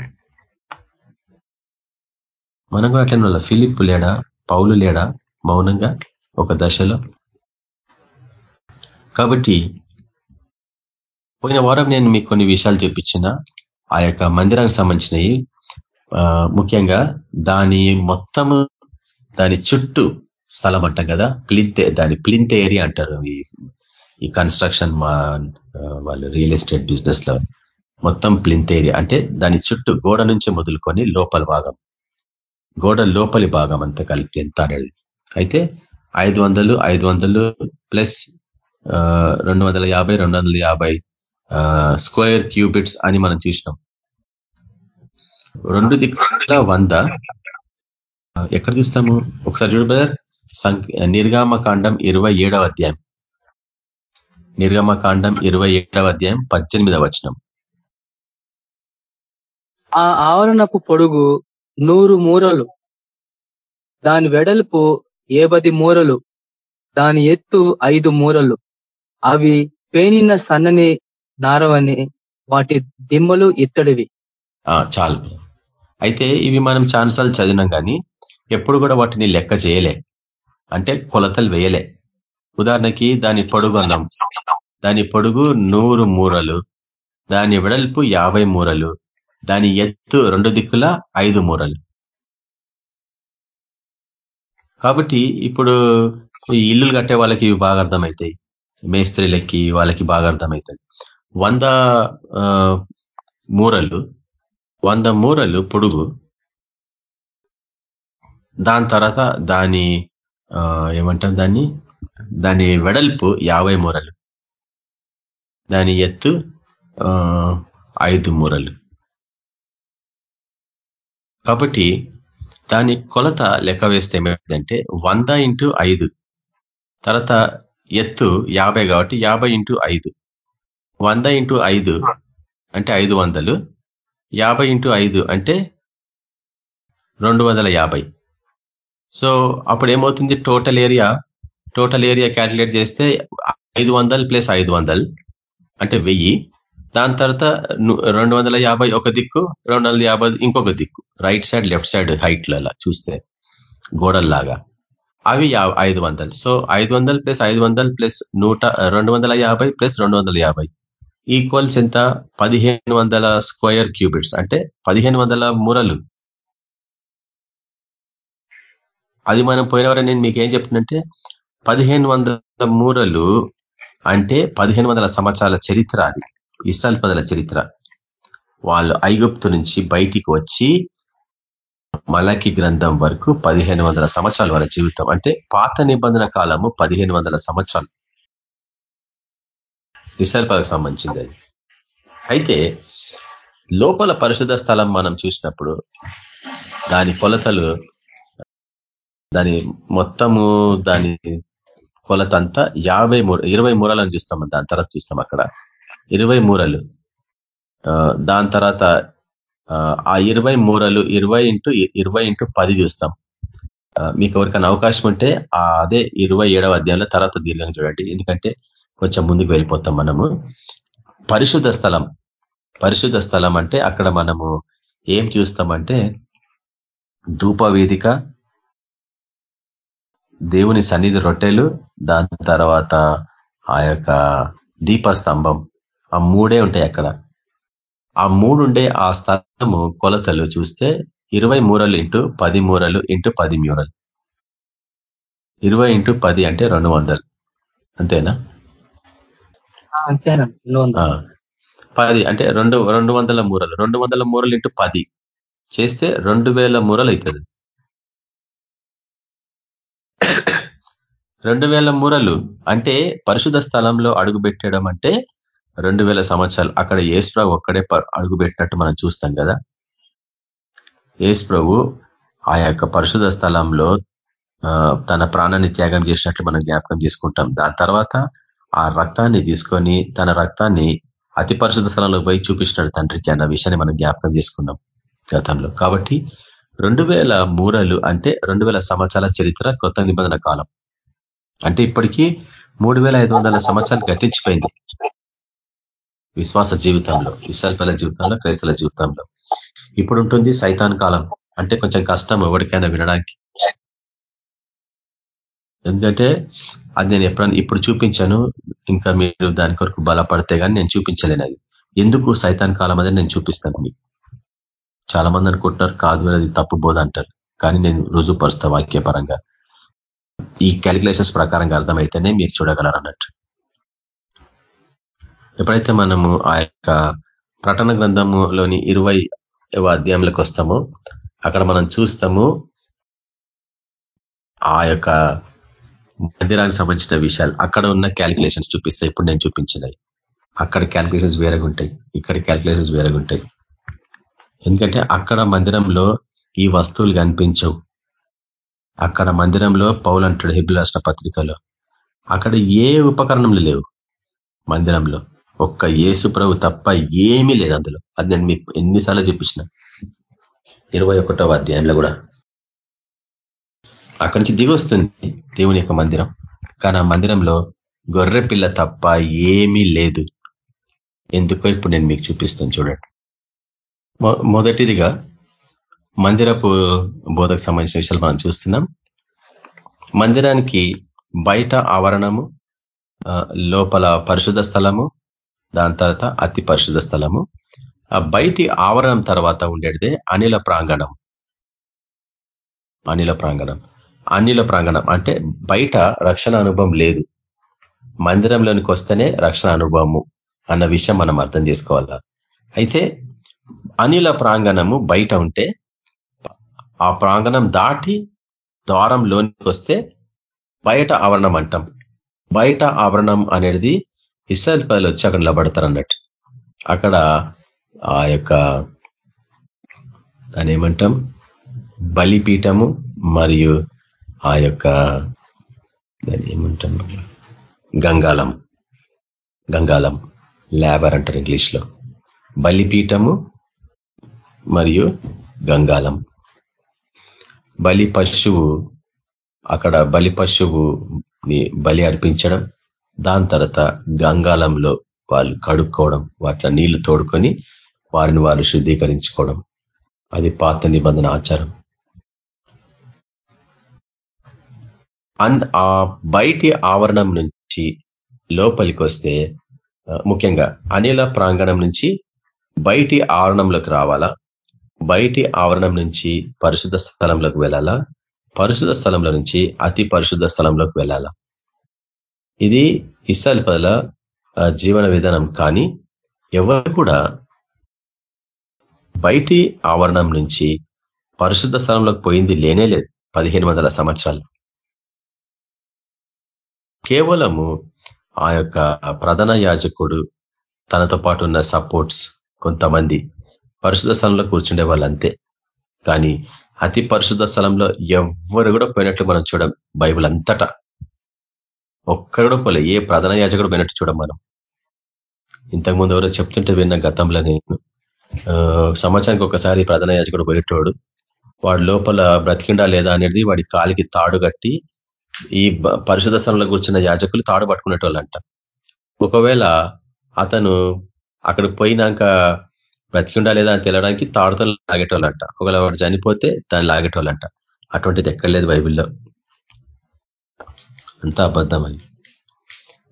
మనం కూడా అట్లనే వాళ్ళ ఫిలిప్ లేడా? పౌలు లేడా? మౌనంగా ఒక దశలో. కాబట్టి పోయిన వారం నేను మీకు కొన్ని విషయాలు చూపించిన. ఆ యొక్క మందిరానికి సంబంధించినవి. ముఖ్యంగా దాని మొత్తము దాని చుట్టూ స్థలం అంటాం కదా? ప్లింత్ దాని ప్లింత్ ఏరియా అంటారు. ఈ కన్స్ట్రక్షన్ వాళ్ళు రియల్ ఎస్టేట్ బిజినెస్లో మొత్తం ప్లింత్ ఏరియా. అంటే దాని చుట్టూ గోడ నుంచి మొదలుకొని లోపల భాగం. గోడ లోపలి భాగం అంతా కలిపి ఎంత అనేది. అయితే ఐదు వందలు ఐదు వందలు ప్లస్ రెండు వందల యాభై రెండు వందల యాభై స్క్వేర్ క్యూబిట్స్ అని మనం చూసినాం. రెండు దిక్కుల వంద. ఎక్కడ చూస్తాము? ఒకసారి చూడు బ్రదర్ నిర్గామ కాండం ఇరవై ఏడవ అధ్యాయం. నిర్గమ కాండం ఇరవై ఏడవ అధ్యాయం పద్దెనిమిదవ వచనం. ఆ ఆవరణపు పొడుగు నూరు మూరలు. దాని వెడల్పు ఏబది మూరలు. దాని ఎత్తు ఐదు మూరలు. అవి పేనిన సన్నని నారవని వాటి దిమ్మలు ఇత్తడివి. చాలు. అయితే ఇవి మనం ఛాన్సాలు చదివినాం కానీ ఎప్పుడు కూడా వాటిని లెక్క చేయలే. అంటే కొలతలు వేయలే. ఉదాహరణకి దాని పొడుగు అన్నాం. దాని పొడుగు నూరు మూరలు. దాని వెడల్పు యాభై మూరలు. దాని ఎత్తు రెండు దిక్కుల ఐదు మూరలు. కాబట్టి ఇప్పుడు ఈ ఇల్లులు కట్టే వాళ్ళకి ఇవి బాగా అర్థమవుతాయి మేస్త్రీలకి వాళ్ళకి బాగా అర్థమవుతాయి వంద మూరలు వంద మూరలు పొడుగు. దాని తర్వాత దాని ఏమంటాం దాన్ని? దాని వెడల్పు యాభై మూరలు. దాని ఎత్తు ఐదు మూరలు. కాబట్టి దాని కొలత లెక్క వేస్తే ఏమైందంటే వంద ఇంటూ ఐదు. తర్వాత ఎత్తు యాభై కాబట్టి యాభై ఇంటూ ఐదు. వంద ఇంటూ ఐదు అంటే ఐదు వందలు. యాభై ఇంటూ ఐదు అంటే రెండు వందల యాభై. సో అప్పుడు ఏమవుతుంది? Total area total area calculate చేస్తే ఐదు వందలు ప్లస్ ఐదు వందలు అంటే వెయ్యి. దాని తర్వాత రెండు వందల యాభై ఒక దిక్కు రెండు వందల యాభై ఇంకొక దిక్కు. రైట్ సైడ్ లెఫ్ట్ సైడ్ హైట్లలో చూస్తే గోడల్లాగా. అవి ఐదు వందలు సో ఐదు వందలు ప్లస్ ఐదు వందలు ప్లస్ నూట రెండు వందల యాభై ప్లస్ రెండు వందల యాభై. ఈక్వల్స్ ఎంత? పదిహేను వందల స్క్వయర్ క్యూబిట్స్ అంటే పదిహేను వందల మూరలు. అది మనం పోయినవరే నేను మీకు ఏం చెప్తున్నంటే పదిహేను వందల మూరలు అంటే పదిహేను వందల సంవత్సరాల చరిత్ర అది. ఇస్రాయల్ పదల చరిత్ర. వాళ్ళు ఐగుప్తు నుంచి బయటికి వచ్చి మలకి గ్రంథం వరకు పదిహేను వందల సంవత్సరాలు వాళ్ళ జీవితం. అంటే పాత నిబంధన కాలము పదిహేను వందల సంవత్సరాలు. ఇస్రాయల్ సంబంధించింది అది. అయితే లోపల పరిశుద్ధ స్థలం మనం చూసినప్పుడు దాని కొలతలు దాని మొత్తము దాని కొలత అంతా యాభై ఇరవై మూరాలను చూస్తాం. దాని తర్వాత చూస్తాం అక్కడ. ఇరవై మూరలు. దాని తర్వాత ఆ ఇరవై మూరలు ఇరవై ఇంటూ ఇరవై ఇంటూ పది చూస్తాం. మీకు ఎవరికైనా అవకాశం ఉంటే అదే ఇరవై ఏడవ అధ్యాయంలో తర్వాత దీర్ఘంగా చూడండి. ఎందుకంటే కొంచెం ముందుకు వెళ్ళిపోతాం మనము. పరిశుద్ధ స్థలం. పరిశుద్ధ స్థలం అంటే అక్కడ మనము ఏం చూస్తామంటే ధూపవేదిక దేవుని సన్నిధి రొట్టెలు దాని తర్వాత ఆ యొక్క దీపస్తంభం ఆ మూడే ఉంటాయి అక్కడ. ఆ మూడుండే ఆ స్థలము కొలతలు చూస్తే ఇరవై మూరలు ఇంటూ పది మూరలు ఇంటూ పది మ్యూరలు ఇరవై ఇంటూ పది అంటే రెండు వందలు. అంతేనా? పది అంటే రెండు రెండు వందల మూరలు. రెండు వందల మూరలు ఇంటూ పది. చేస్తే రెండు వేల మూరలు అవుతుంది రెండు వేల మూరలు అంటే పరిశుధ స్థలంలో అడుగు పెట్టడం అంటే రెండు వేల సంవత్సరాలు అక్కడ ఏసు ప్రభు ఒక్కడే అడుగుపెట్టినట్టు మనం చూస్తాం కదా. ఏసు ప్రభు ఆ యొక్క పరిశుధ స్థలంలో తన ప్రాణాన్ని త్యాగం చేసినట్లు మనం జ్ఞాపకం చేసుకుంటాం. దాని తర్వాత ఆ రక్తాన్ని తీసుకొని తన రక్తాన్ని అతి పరిశుద్ధ స్థలంలో పోయి చూపించినాడు తండ్రికి అన్న విషయాన్ని మనం జ్ఞాపకం చేసుకున్నాం గతంలో. కాబట్టి రెండు వేల మూరలు అంటే రెండు వేల సంవత్సరాల చరిత్ర కొత్త నిబంధన కాలం. అంటే ఇప్పటికీ మూడు సంవత్సరాలు గతించిపోయింది. విశ్వాస జీవితంలో విశాల్పల జీవితంలో క్రైస్తల జీవితంలో. ఇప్పుడు ఉంటుంది సైతాన్ కాలం. అంటే కొంచెం కష్టం ఎవరికైనా వినడానికి. ఎందుకంటే అది నేను ఎప్పుడన్నా ఇప్పుడు చూపించాను. ఇంకా మీరు దాని కొరకు బలపడితే కానీ నేను చూపించలేను అది. ఎందుకు సైతాన్ కాలం అనేది నేను చూపిస్తాను మీకు. చాలా మంది అనుకుంటున్నారు కాదు అది తప్పు బోధ అంటారు. కానీ నేను రుజువుపరుస్తా వాక్యపరంగా. ఈ క్యాలిక్యులేషన్స్ ప్రకారంగా అర్థమైతేనే మీరు చూడగలరు అన్నట్టు ఎప్పుడైతే మనము ఆ యొక్క ప్రటన గ్రంథములోని ఇరవై అధ్యాయంలోకి వస్తామో అక్కడ మనం చూస్తాము ఆ యొక్క మందిరానికి సంబంధించిన విషయాలు. అక్కడ ఉన్న క్యాలిక్యులేషన్స్ చూపిస్తాయి. ఇప్పుడు నేను చూపించినాయి అక్కడ క్యాలిక్యులేషన్స్ వేరేగా ఉంటాయి ఇక్కడ క్యాలిక్యులేషన్స్ వేరేగా ఉంటాయి ఎందుకంటే అక్కడ మందిరంలో ఈ వస్తువులు కనిపించవు. అక్కడ మందిరంలో పౌలు అంటాడు హెబిల్ రాష్ట్ర పత్రికలో. అక్కడ ఏ ఉపకరణములు లేవు మందిరంలో. ఒక్క ఏసు ప్రభు తప్ప ఏమీ లేదు అందులో. అది నేను మీకు ఎన్నిసార్లు చూపించిన. ఇరవై ఒకటవ అధ్యాయంలో కూడా. అక్కడి నుంచి దిగొస్తుంది దేవుని యొక్క మందిరం. కానీ ఆ మందిరంలో గొర్రె పిల్ల తప్ప ఏమీ లేదు. ఎందుకో ఇప్పుడు నేను మీకు చూపిస్తాను చూడండి. మొదటిదిగా మందిరపు బోధకు సంబంధించిన విషయాలు మనం చూస్తున్నాం. మందిరానికి బయట ఆవరణము లోపల పరిశుద్ధ స్థలము దాని తర్వాత అతి పరిశుద్ధ స్థలము. ఆ బయటి ఆవరణం తర్వాత ఉండేదే అనిల ప్రాంగణం. అనిల ప్రాంగణం. అనిల ప్రాంగణం అంటే బయట రక్షణ అనుభవం లేదు. మందిరంలోనికి వస్తేనే రక్షణ అనుభవము అన్న విషయం మనం అర్థం చేసుకోవాలా? అయితే అనిల ప్రాంగణము బయట ఉంటే ఆ ప్రాంగణం దాటి ద్వారంలోనికి వస్తే బయట ఆవరణం అంటాం. బయట ఆవరణం అనేది ఇస్రాయల్ పదలు వచ్చి అక్కడ నిలబడతారు అన్నట్టు అక్కడ ఆ యొక్క దాని ఏమంటాం? బలిపీఠము మరియు ఆ యొక్క దాని ఏమంటాం? గంగాలం గంగాలం ల్యాబర్ అంటారు ఇంగ్లీష్లో బలిపీఠము మరియు గంగాలం బలి పశువు అక్కడ బలి పశువుని బలి అర్పించడం దాని తర్వాత గంగాలంలో వాళ్ళు కడుక్కోవడం వాటిలో నీళ్ళు తోడుకొని వారిని వారు శుద్ధీకరించుకోవడం. అది పాత నిబంధన ఆచారం. అండ్ ఆ బయటి ఆవరణం నుంచి లోపలికి వస్తే ముఖ్యంగా అనిల ప్రాంగణం నుంచి బయటి ఆవరణంలోకి రావాలా? బయటి ఆవరణం నుంచి పరిశుద్ధ స్థలంలోకి వెళ్ళాలా? పరిశుద్ధ స్థలంలో నుంచి అతి పరిశుద్ధ స్థలంలోకి వెళ్ళాలా? ఇది ఇస్రాయల్ పదల జీవన విధానం. కానీ ఎవరు కూడా బయటి ఆవరణం నుంచి పరిశుద్ధ స్థలంలోకి పోయింది లేనే లేదు పదిహేను వందల సంవత్సరాలు. కేవలము ఆ యొక్క ప్రధాన యాజకుడు తనతో పాటు ఉన్న సపోర్ట్స్ కొంతమంది పరిశుద్ధ స్థలంలో కూర్చుండే వాళ్ళంతే. కానీ అతి పరిశుద్ధ స్థలంలో ఎవ్వరు కూడా పోయినట్లు మనం చూడం బైబుల్ అంతటా. ఒక్కరు కూడా పోలే ఏ ప్రధాన యాజకుడు పోయినట్టు చూడం మనం. ఇంతకుముందు ఎవరో చెప్తుంటే విన్న గతంలో నేను సంవత్సరానికి ఒకసారి ప్రధాన యాజకుడు పోయేటోడు. వాడు లోపల బ్రతికిండా లేదా అనేది వాడి కాలికి తాడు కట్టి ఈ పరిశుధ స్థలంలో కూర్చున్న యాజకులు తాడు పట్టుకునేటోళ్ళంట. ఒకవేళ అతను అక్కడికి పోయినాక బ్రతికిండా లేదా అని తెలియడానికి తాడుతో లాగేటోళ్ళంట. ఒకవేళ వాడు చనిపోతే దాన్ని లాగేటోళ్ళంట. అటువంటిది ఎక్కడ లేదు బైబిల్లో. అంతా అబద్ధమని.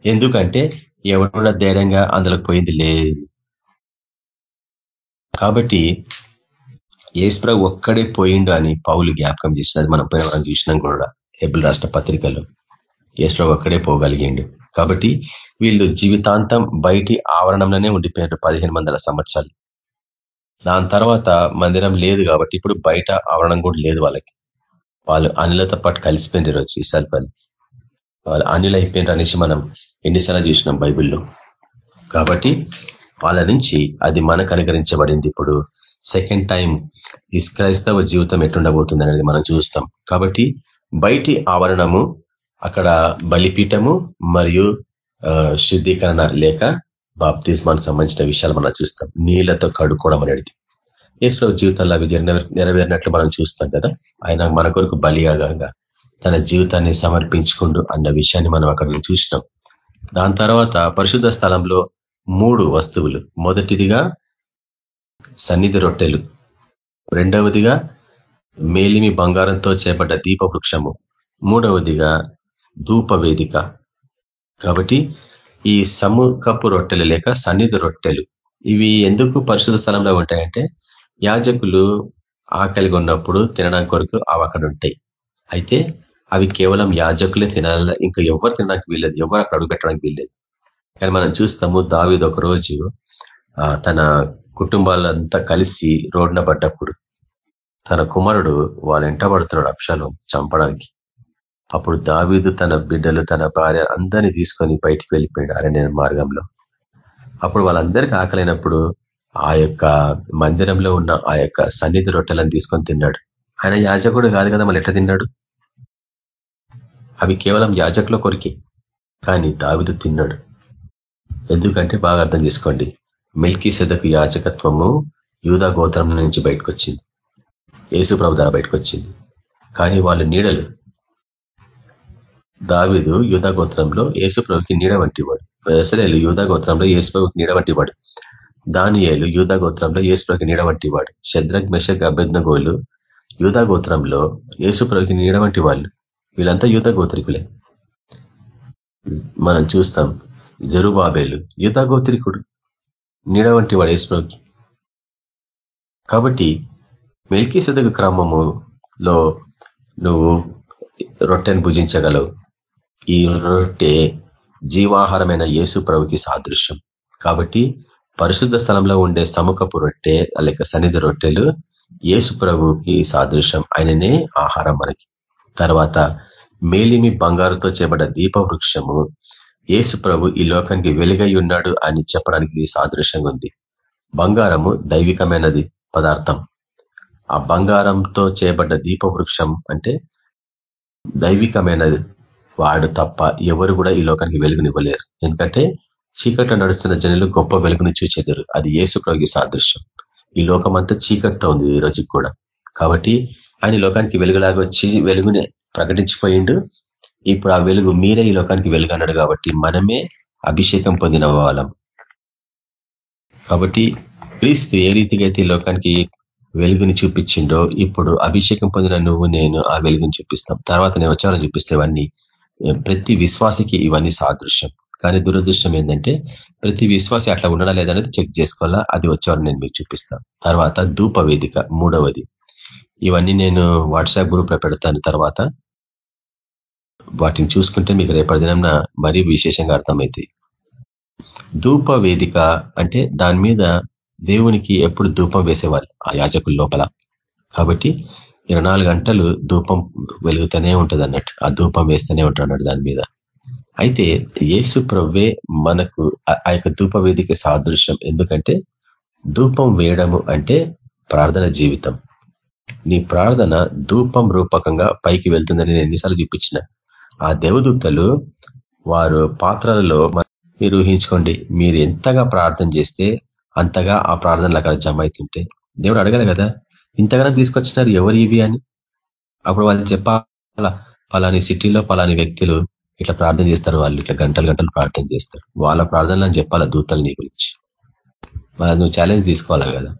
ఎందుకంటే ఎవరు ధైర్యంగా అందులోకి పోయింది లేదు. కాబట్టి ఏసుప్రభు ఒక్కడే పోయిండు అని పౌలు జ్ఞాపకం చేసినది మనం పోయిన మనం చూసినాం కూడా హెబుల్ రాష్ట్ర పత్రికలో. ఏసుప్రభు ఒక్కడే పోగలిగిండు. కాబట్టి వీళ్ళు జీవితాంతం బయటి ఆవరణంలోనే ఉండిపోయారు పదిహేను వందల సంవత్సరాలు. దాని తర్వాత మందిరం లేదు కాబట్టి ఇప్పుడు బయట ఆవరణం కూడా లేదు వాళ్ళకి. వాళ్ళు అనిలతో పాటు కలిసిపోయింది ఈరోజు ఇసాల్ పని అనిల్ అయిపోయినారు అనేసి మనం ఎన్నిసార్లు చూసినాం బైబిల్లో. కాబట్టి వాళ్ళ నుంచి అది మనకు అనుకరించబడింది ఇప్పుడు సెకండ్ టైం ఈ క్రైస్తవ జీవితం ఎట్లుండబోతుంది అనేది మనం చూస్తాం. కాబట్టి బయటి ఆవరణము అక్కడ బలిపీఠము మరియు శుద్ధీకరణ లేక బాప్తిజమానికి సంబంధించిన విషయాలు మనం చూస్తాం. నీళ్ళతో కడుక్కోవడం అనేది. ఈశ్వర జీవితంలో అవి నెరవేరినట్లు మనం చూస్తాం కదా. ఆయన మన కొరకు బలియాగా తన జీవితాన్ని సమర్పించుకుండు అన్న విషయాన్ని మనం అక్కడ చూసినాం. దాని తర్వాత పరిశుద్ధ స్థలంలో మూడు వస్తువులు. మొదటిదిగా సన్నిధి రొట్టెలు. రెండవదిగా మేలిమి బంగారంతో చేపడ్డ దీప వృక్షము మూడవదిగా ధూపవేదిక. కాబట్టి ఈ సముఖపు రొట్టెలు లేక సన్నిధి రొట్టెలు. ఇవి ఎందుకు పరిశుద్ధ స్థలంలో ఉంటాయంటే యాజకులు ఆకలిగా ఉన్నప్పుడు తినడానికి కొరకు అవి అక్కడ ఉంటాయి. అయితే అవి కేవలం యాజకులే తినాల ఇంకా ఎవరు తినడానికి వీల్లేదు ఎవరు అక్కడ అడుగుపెట్టడానికి వీల్లేదు. కానీ మనం చూస్తాము దావిది ఒక రోజు తన కుటుంబాలంతా కలిసి రోడ్న పడ్డప్పుడు తన కుమారుడు వాళ్ళు ఎంట పడుతున్నాడు అక్షాలు చంపడానికి. అప్పుడు దావీదు తన బిడ్డలు తన భార్య అందరినీ తీసుకొని బయటికి వెళ్ళిపోయాడు అరణ్య మార్గంలో. అప్పుడు వాళ్ళందరికీ ఆకలైనప్పుడు ఆ యొక్క మందిరంలో ఉన్న ఆ యొక్క సన్నిధి రొట్టెలను తీసుకొని తిన్నాడు. ఆయన యాజకుడు కాదు కదా మళ్ళీ ఎట్లా తిన్నాడు? అవి కేవలం యాజకుల కొరికే. కానీ దావిదు తిన్నాడు. ఎందుకంటే బాగా అర్థం చేసుకోండి. మిల్కీ సెదకు యాచకత్వము యూదా గోత్రం నుంచి బయటకు వచ్చింది యేసు ప్రభు ద్వారా బయటకు వచ్చింది కానీ వాళ్ళు నీడలు. దావిదు యూదా గోత్రంలో యేసు ప్రభుకి నీడ వంటివాడు. దశరేలు యూదా గోత్రంలో యేసు ప్రభుకి నీడ వంటివాడు. దానియేలు యూదా గోత్రంలో యేసు ప్రభుకి నీడ వంటివాడు. శద్రగ్ మెషక్ అభ్యర్థగోలు యూదా గోత్రంలో యేసు ప్రభుకి నీడ వంటి వాళ్ళు వీళ్ళంతా యూత గోత్రికులే. మనం చూస్తాం జరుబాబేలు యూత గోత్రికుడు నీడ వంటి వాడు యేసుప్రభుకి కాబట్టి మెల్కీ సదకు క్రమములో నువ్వు రొట్టెను భుజించగలవు. ఈ రొట్టె జీవాహారమైన యేసు ప్రభుకి సాదృశ్యం. కాబట్టి పరిశుద్ధ స్థలంలో ఉండే సముఖపు రొట్టె లేక సన్నిధి రొట్టెలు యేసు ప్రభుకి సాదృశ్యం. ఆయననే ఆహారం మనకి. తర్వాత మేలిమి బంగారుతో చేపడ్డ దీప వృక్షము యేసు ప్రభు ఈ లోకానికి వెలుగై ఉన్నాడు అని చెప్పడానికి సాదృశ్యంగా ఉంది. బంగారము దైవికమైనది పదార్థం. ఆ బంగారంతో చేయబడ్డ దీప వృక్షం అంటే దైవికమైనది. వాడు తప్ప ఎవరు కూడా ఈ లోకానికి వెలుగునివ్వలేరు. ఎందుకంటే చీకట్లో నడుస్తున్న జనులు గొప్ప వెలుగుని చూచేదారు. అది ఏసు ప్రభుకి సాదృశ్యం. ఈ లోకం అంతా చీకటితో ఉంది ఈ రోజుకి కూడా. కాబట్టి ఆయన లోకానికి వెలుగులాగా వచ్చి వెలుగుని ప్రకటించిపోయిండు. ఇప్పుడు ఆ వెలుగు మీరే ఈ లోకానికి వెలుగు అన్నాడు కాబట్టి మనమే అభిషేకం పొందిన వాళ్ళం. కాబట్టి క్రీస్తు ఏ రీతిగా అయితే లోకానికి వెలుగుని చూపించిండో ఇప్పుడు అభిషేకం పొందిన నువ్వు నేను ఆ వెలుగుని చూపిస్తాం. తర్వాత నేను వచ్చానని చూపిస్తే ఇవన్నీ ప్రతి విశ్వాసకి ఇవన్నీ సాదృశ్యం. కానీ దురదృష్టం ఏంటంటే ప్రతి విశ్వాసి అట్లా ఉండడా లేదనేది చెక్ చేసుకోవాలా? అది వచ్చేవారు నేను మీకు చూపిస్తాను. తర్వాత ధూప వేదిక మూడవది. ఇవన్నీ నేను వాట్సాప్ గ్రూప్లో పెడతాను తర్వాత. వాటిని చూసుకుంటే మీకు రేపటి దినం మరీ విశేషంగా అర్థమవుతాయి ధూప వేదిక అంటే దాని మీద దేవునికి ఎప్పుడు ధూపం వేసేవాళ్ళు ఆ యాజకుల లోపల. కాబట్టి ఇరవై గంటలు ధూపం వెలుగుతూనే ఉంటుంది అన్నట్టు ఆ ధూపం వేస్తూనే ఉంటాడు దాని మీద. అయితే యేసు ప్రవ్వే మనకు ఆ యొక్క ధూప వేదిక సాదృశ్యం. ఎందుకంటే ధూపం వేయడము అంటే ప్రార్థన జీవితం. నీ ప్రార్థన ధూపం రూపకంగా పైకి వెళ్తుందని నేను ఎన్నిసార్లు చూపించిన. ఆ దేవదూతలు వారు పాత్రలలో మీరు ఊహించుకోండి మీరు ఎంతగా ప్రార్థన చేస్తే అంతగా ఆ ప్రార్థనలు అక్కడ జమ అవుతుంటే. దేవుడు అడగలే కదా ఇంతగానో తీసుకొచ్చినారు ఎవరు ఇవి అని? అప్పుడు వాళ్ళు చెప్పాల పలాని సిటీలో పలాని వ్యక్తులు ఇట్లా ప్రార్థన చేస్తారు వాళ్ళు ఇట్లా గంటలు గంటలు ప్రార్థన చేస్తారు. వాళ్ళ ప్రార్థనలు చెప్పాలా దూతలు నీ గురించి? నువ్వు ఛాలెంజ్ తీసుకోవాలా కదా.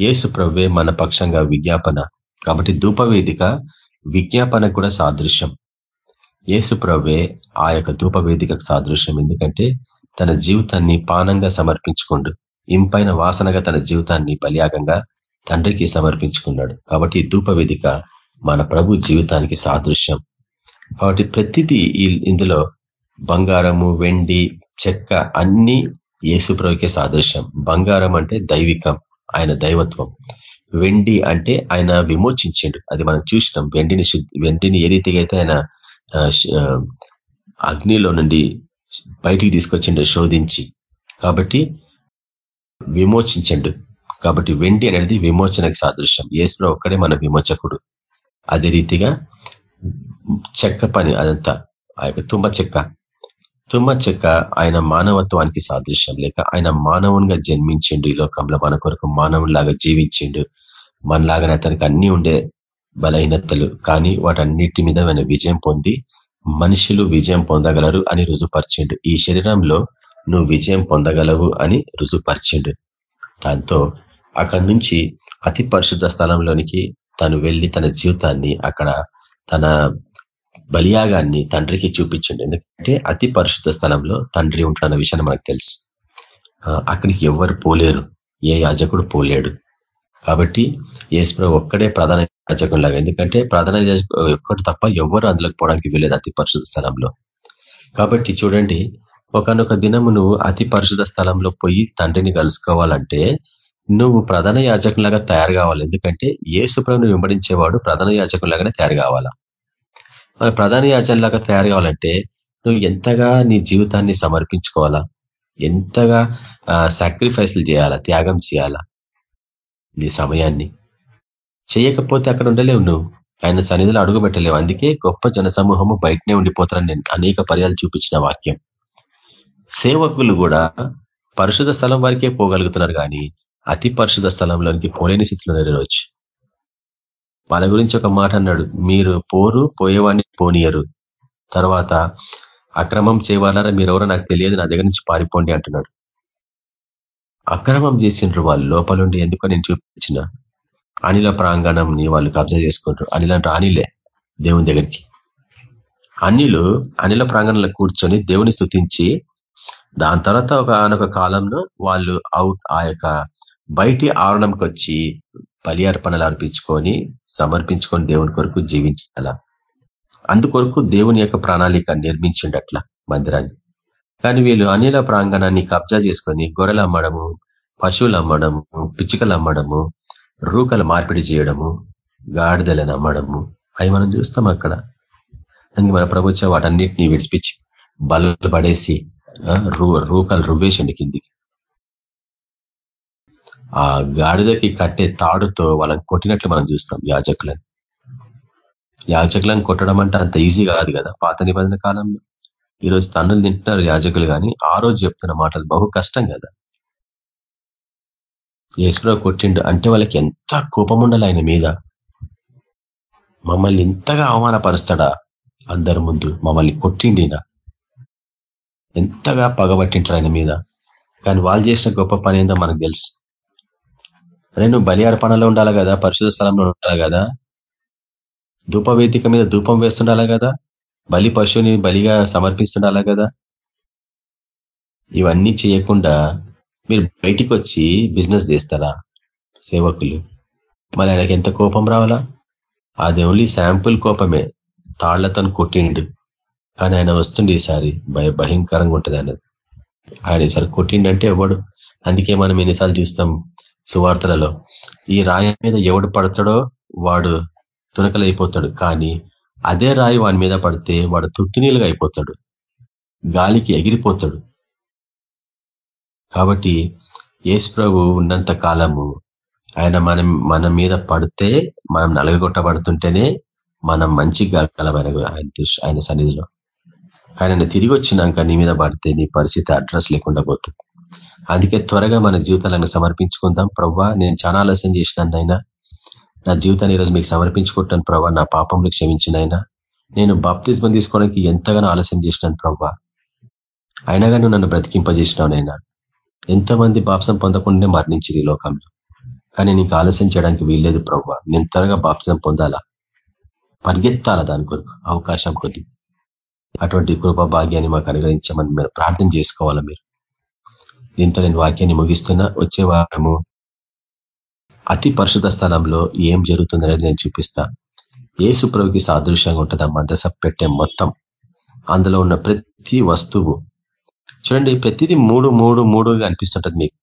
ఏసు ప్రవ్వే మన పక్షంగా విజ్ఞాపన. కాబట్టి ధూపవేదిక విజ్ఞాపనకు కూడా సాదృశ్యం. ఏసు ప్రవ్వే ఆ యొక్క ధూపవేదికకు సాదృశ్యం. ఎందుకంటే తన జీవితాన్ని పానంగా సమర్పించుకోండు. ఇంపైన వాసనగా తన జీవితాన్ని బలియాగంగా తండ్రికి సమర్పించుకున్నాడు. కాబట్టి ధూపవేదిక మన ప్రభు జీవితానికి సాదృశ్యం. కాబట్టి ప్రతిదీ ఇందులో బంగారము వెండి చెక్క అన్ని ఏసుప్రవికే సాదృశ్యం. బంగారం అంటే దైవికం. ఆయన దైవత్వం. వెండి అంటే ఆయన విమోచించిండు. అది మనం చూసినాం. వెండిని వెండిని ఏ రీతిగా అయితే ఆయన అగ్నిలో నుండి బయటికి తీసుకొచ్చిండు శోధించి కాబట్టి విమోచించండు. కాబట్టి వెండి అనేది విమోచనకి సాదృశ్యం. ఏసులో ఒక్కడే మన విమోచకుడు. అదే రీతిగా చెక్క పని అదంతా ఆ యొక్క తుమ్మ చెక్క. తుమ్మ చెక్క ఆయన మానవత్వానికి సాదృశ్యం. లేక ఆయన మానవునిగా జన్మించిండు. ఈ లోకంలో మన కొరకు మానవునిలాగా జీవించిండు. మనలాగానే అతనికి అన్ని ఉండే బలహీనతలు. కానీ వాటన్నిటి మీద ఆయన విజయం పొంది మనుషులు విజయం పొందగలరు అని రుజుపరిచిండు ఈ శరీరంలో నువ్వు విజయం పొందగలవు అని రుజుపరిచిండు దాంతో అక్కడి నుంచి అతి పరిశుద్ధ స్థలంలోనికి తను వెళ్ళి తన జీవితాన్ని అక్కడ తన బలియాగాన్ని తండ్రికి చూపించండి. ఎందుకంటే అతి పరిశుద్ధ స్థలంలో తండ్రి ఉంటున్న విషయాన్ని మనకు తెలుసు. అక్కడికి ఎవరు పోలేరు. ఏ యాజకుడు పోలేడు. కాబట్టి ఏసుప్రభు ఒక్కడే ప్రధాన యాజకం లాగా. ఎందుకంటే ప్రధాన ఒక్కడు తప్ప ఎవరు అందులోకి పోవడానికి వీలేదు అతి పరిశుద్ధ స్థలంలో. కాబట్టి చూడండి ఒకనొక దినము నువ్వు అతి పరిశుద్ధ స్థలంలో పోయి తండ్రిని కలుసుకోవాలంటే నువ్వు ప్రధాన యాజకులాగా తయారు కావాలి. ఎందుకంటే ఏసుప్రభుని వెంబడించేవాడు ప్రధాన యాజకులాగానే తయారు కావాలా? ప్రధాన యాచనలాగా తయారు కావాలంటే నువ్వు ఎంతగా నీ జీవితాన్ని సమర్పించుకోవాలా? ఎంతగా సాక్రిఫైస్లు చేయాలా? త్యాగం చేయాలా? నీ సమయాన్ని. చేయకపోతే అక్కడ ఉండలేవు నువ్వు. ఆయన సన్నిధిలో అడుగుపెట్టలేవు. అందుకే గొప్ప జనసమూహము బయటనే ఉండిపోతారని నేను అనేక పర్యాలు చూపించిన వాక్యం. సేవకులు కూడా పరిశుధ స్థలం వరకే పోగలుగుతున్నారు కానీ అతి పరిశుధ స్థలంలోనికి పోలేని స్థితిలో ఈరోజు వాళ్ళ గురించి ఒక మాట అన్నాడు మీరు పోరు పోయేవాడిని పోనీయరు. తర్వాత అక్రమం చేయవాలారా మీరెవరో నాకు తెలియదు నా దగ్గర నుంచి పారిపోండి అంటున్నాడు. అక్రమం చేసిండ్రు వాళ్ళు లోపలుండి ఎందుకో నేను చూపించిన. అనిల ప్రాంగణంని వాళ్ళు కబ్జా చేసుకుంటారు. అనిలంటే అనిలే దేవుని దగ్గరికి. అనిలు అనిల ప్రాంగణంలో కూర్చొని దేవుని స్థుతించి దాని తర్వాత ఒక అనొక కాలంలో వాళ్ళు అవుట్ ఆ యొక్క బయటి ఆవరణంకి వచ్చి బలి అర్పణలు అర్పించుకొని సమర్పించుకొని దేవుని కొరకు జీవించాల అందుకొరకు దేవుని యొక్క ప్రణాళిక నిర్మించిండు అట్లా మందిరాన్ని. కానీ వీళ్ళు అనిల ప్రాంగణాన్ని కబ్జా చేసుకొని గొర్రెలు అమ్మడము పశువులు అమ్మడము పిచ్చుకలు అమ్మడము రూకలు మార్పిడి చేయడము గాడిదలను అమ్మడము. అవి మనం చూస్తాం అక్కడ. అందుకే మన ప్రభుత్వం వాటన్నిటిని విడిపించి బలు పడేసి రూకలు రువ్వేసిండి కిందికి. ఆ గాడిదకి కట్టే తాడుతో వాళ్ళని కొట్టినట్లు మనం చూస్తాం యాజకులను. యాజకులను కొట్టడం అంటే అంత ఈజీ కాదు కదా. పాత నిబంధన కాలంలో ఈరోజు తన్నులు తింటున్నారు యాజకులు కానీ ఆ రోజు చెప్తున్న మాటలు బహు కష్టం కదా. యేసురావు కొట్టిండు అంటే వాళ్ళకి ఎంత కోపం ఉండాలి ఆయన మీద? మమ్మల్ని ఇంతగా అవమానపరుస్తాడా అందరి ముందు? మమ్మల్ని కొట్టిండినా ఎంతగా పగబట్టింటారు ఆయన మీద? కానీ వాళ్ళు చేసిన గొప్ప పని ఏందో మనకు తెలుసు. అరే నువ్వు బలి అర్పణలో ఉండాలి కదా పరిశుధ స్థలంలో ఉండాలి కదా? ధూపవేదిక మీద ధూపం వేస్తుండాలా కదా? బలి పశువుని బలిగా సమర్పిస్తుండాలా కదా? ఇవన్నీ చేయకుండా మీరు బయటికి వచ్చి బిజినెస్ చేస్తారా సేవకులు? మళ్ళీ ఆయనకి ఎంత కోపం రావాలా? అది ఓన్లీ శాంపుల్ కోపమే. తాళ్ళతో కొట్టిండు. కానీ ఆయన వస్తుండే ఈసారి. భయ భయంకరంగా ఉంటుంది ఆయన ఆయన ఈసారి కొట్టిండంటే ఎవడు? అందుకే మనం ఎన్నిసార్లు చూస్తాం సువార్తలలో. ఈ రాయి మీద ఎవడు పడతాడో వాడు తునకలైపోతాడు. కానీ అదే రాయి వాని మీద పడితే వాడు తృప్తినీలుగా అయిపోతాడు. గాలికి ఎగిరిపోతాడు. కాబట్టి యేసు ప్రభు ఉన్నంత కాలము ఆయన మనం మన మీద పడితే మనం నలగొట్టబడుతుంటేనే మనం మంచిగా గలం ఆయన ఆయన సన్నిధిలో. ఆయన తిరిగి వచ్చినాక నీ మీద పడితే నీ పరిస్థితి అడ్రస్ లేకుండా పోతుంది. అందుకే త్వరగా మన జీవితాలను సమర్పించుకుందాం. ప్రవ్వా నేను చాలా ఆలస్యం చేసినానైనా నా జీవితాన్ని ఈరోజు మీకు సమర్పించుకుంటాను ప్రభా. నా పాపంలో క్షమించినైనా నేను బాప్తిజం తీసుకోవడానికి ఎంతగానో ఆలస్యం చేసినాను ప్రభా. అయినా కానీ నన్ను బ్రతికింపజేసినావునైనా ఎంతమంది బాప్సం పొందకుండానే మరణించింది ఈ లోకంలో. కానీ నీకు ఆలస్యం చేయడానికి వీల్లేదు ప్రభా. నేను త్వరగా బాప్సం పొందాలా? పరిగెత్తాలా దాని కొరకు? అవకాశం కొద్ది. అటువంటి కృపా భాగ్యాన్ని మాకు అనుగ్రహించమని మీరు ప్రార్థన చేసుకోవాలా మీరు? దీంతో నేను వాక్యాన్ని ముగిస్తున్నా. వచ్చే వారము అతి పరిశుధ స్థలంలో ఏం జరుగుతుందనేది నేను చూపిస్తా. ఏసు ప్రభుకి సాదృశ్యంగా ఉంటుంది ఆ మదస పెట్టే మొత్తం. అందులో ఉన్న ప్రతి వస్తువు. చూడండి ప్రతిదీ మూడు మూడు మూడుగా అనిపిస్తుంటుంది మీకు.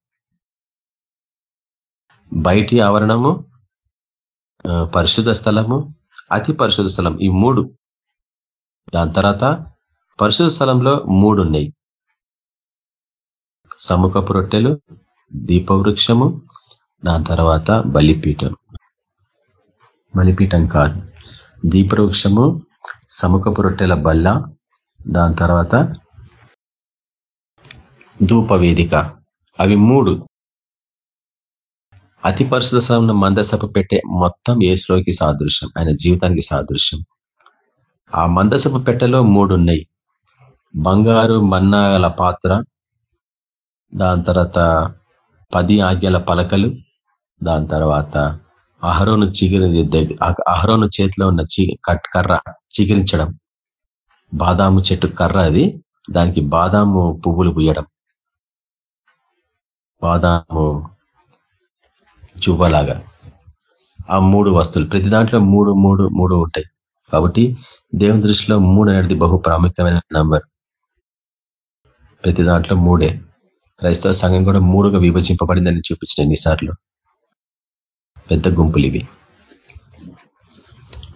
బయటి ఆవరణము పరిశుధ స్థలము అతి పరిశుధ స్థలం. ఈ మూడు. దాని తర్వాత పరిశుధ స్థలంలో మూడు ఉన్నాయి సముఖపు రొట్టెలు దీపవృక్షము దాని తర్వాత బలిపీఠం. బలిపీఠం కాదు. దీపవృక్షము సముఖపు రొట్టెల బల్ల దాని తర్వాత ధూపవేదిక. అవి మూడు. అతి పరిశుధ స్థలంలో మందసభ పెట్టే మొత్తం ఏసులోకి సాదృశ్యం ఆయన జీవితానికి సాదృశ్యం. ఆ మందసభ పెట్టెలో మూడు ఉన్నాయి బంగారు మన్నాల పాత్ర దాని తర్వాత పది ఆజ్ఞల పలకలు దాని తర్వాత అహరోను చిగిరి అహరోను చేతిలో ఉన్న చి కర్ర చిగిరించడం బాదాము చెట్టు కర్ర అది. దానికి బాదాము పువ్వులు పుయ్యడం బాదాము చువ్వలాగా ఆ మూడు వస్తువులు. ప్రతి దాంట్లో మూడు మూడు మూడు ఉంటాయి. కాబట్టి దేవుని దృష్టిలో మూడు అనేది బహు ప్రాముఖ్యమైన నంబర్. ప్రతి దాంట్లో మూడే. క్రైస్తవ సంఘం కూడా మూడుగా విభజింపబడిందని చూపించిన ఎన్నిసార్లు పెద్ద గుంపులు ఇవి.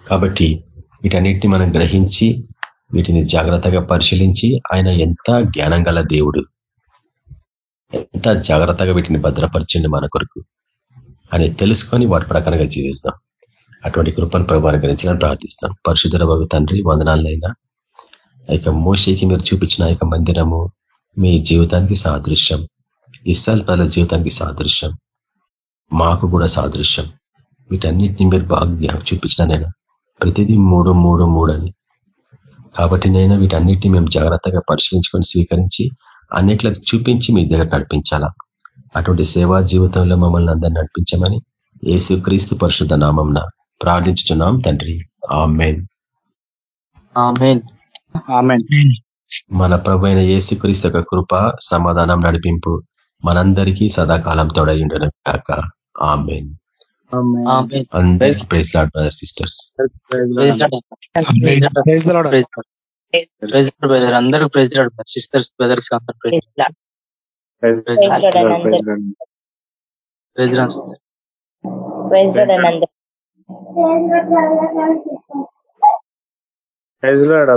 కాబట్టి వీటన్నిటిని మనం గ్రహించి వీటిని జాగ్రత్తగా పరిశీలించి ఆయన ఎంత జ్ఞానం గల దేవుడు ఎంత జాగ్రత్తగా వీటిని భద్రపరిచింది మన కొరకు అని తెలుసుకొని వాటి ప్రకారంగా జీవిస్తాం. అటువంటి కృపను ప్రభు అనుగ్రహించాలని ప్రార్థిస్తాం. పరిశుద్ధ భగ తండ్రి వందనాలైనా. ఇక మోషేకి మీరు చూపించిన యొక్క మందిరము మీ జీవితానికి సాదృశ్యం. ఇస్సాల్ ప్రజల జీవితానికి సాదృశ్యం. మాకు కూడా సాదృశ్యం. వీటన్నిటిని మీరు బాగా చూపించిన నేను? ప్రతిదీ మూడు మూడు మూడు అని. కాబట్టి నేను వీటన్నిటిని మేము జాగ్రత్తగా పరిశీలించుకొని స్వీకరించి అన్నిట్లకు చూపించి మీ దగ్గర నడిపించాలా? అటువంటి సేవా జీవితంలో మమ్మల్ని అందరినీ నడిపించమని ఏసు క్రీస్తు పరిశుద్ధ నామంన ప్రార్థించుతున్నాం తండ్రి. ఆమెన్. మన ప్రభు అయిన ఏసుక్రీస్తు యొక్క కృప సమాధానం నడిపింపు మనందరికీ సదాకాలం తోడైండను కాక ఆమెన్ ఆమేన్. అందరికీ praise Lord brother sisters praise Lord. Praise brother Lord sisters brothers అందరూ ప్రైజ్ ప్రైజ్ లార్డ్ అని అందరూ ప్రైజ్ లాడ్. Praise lord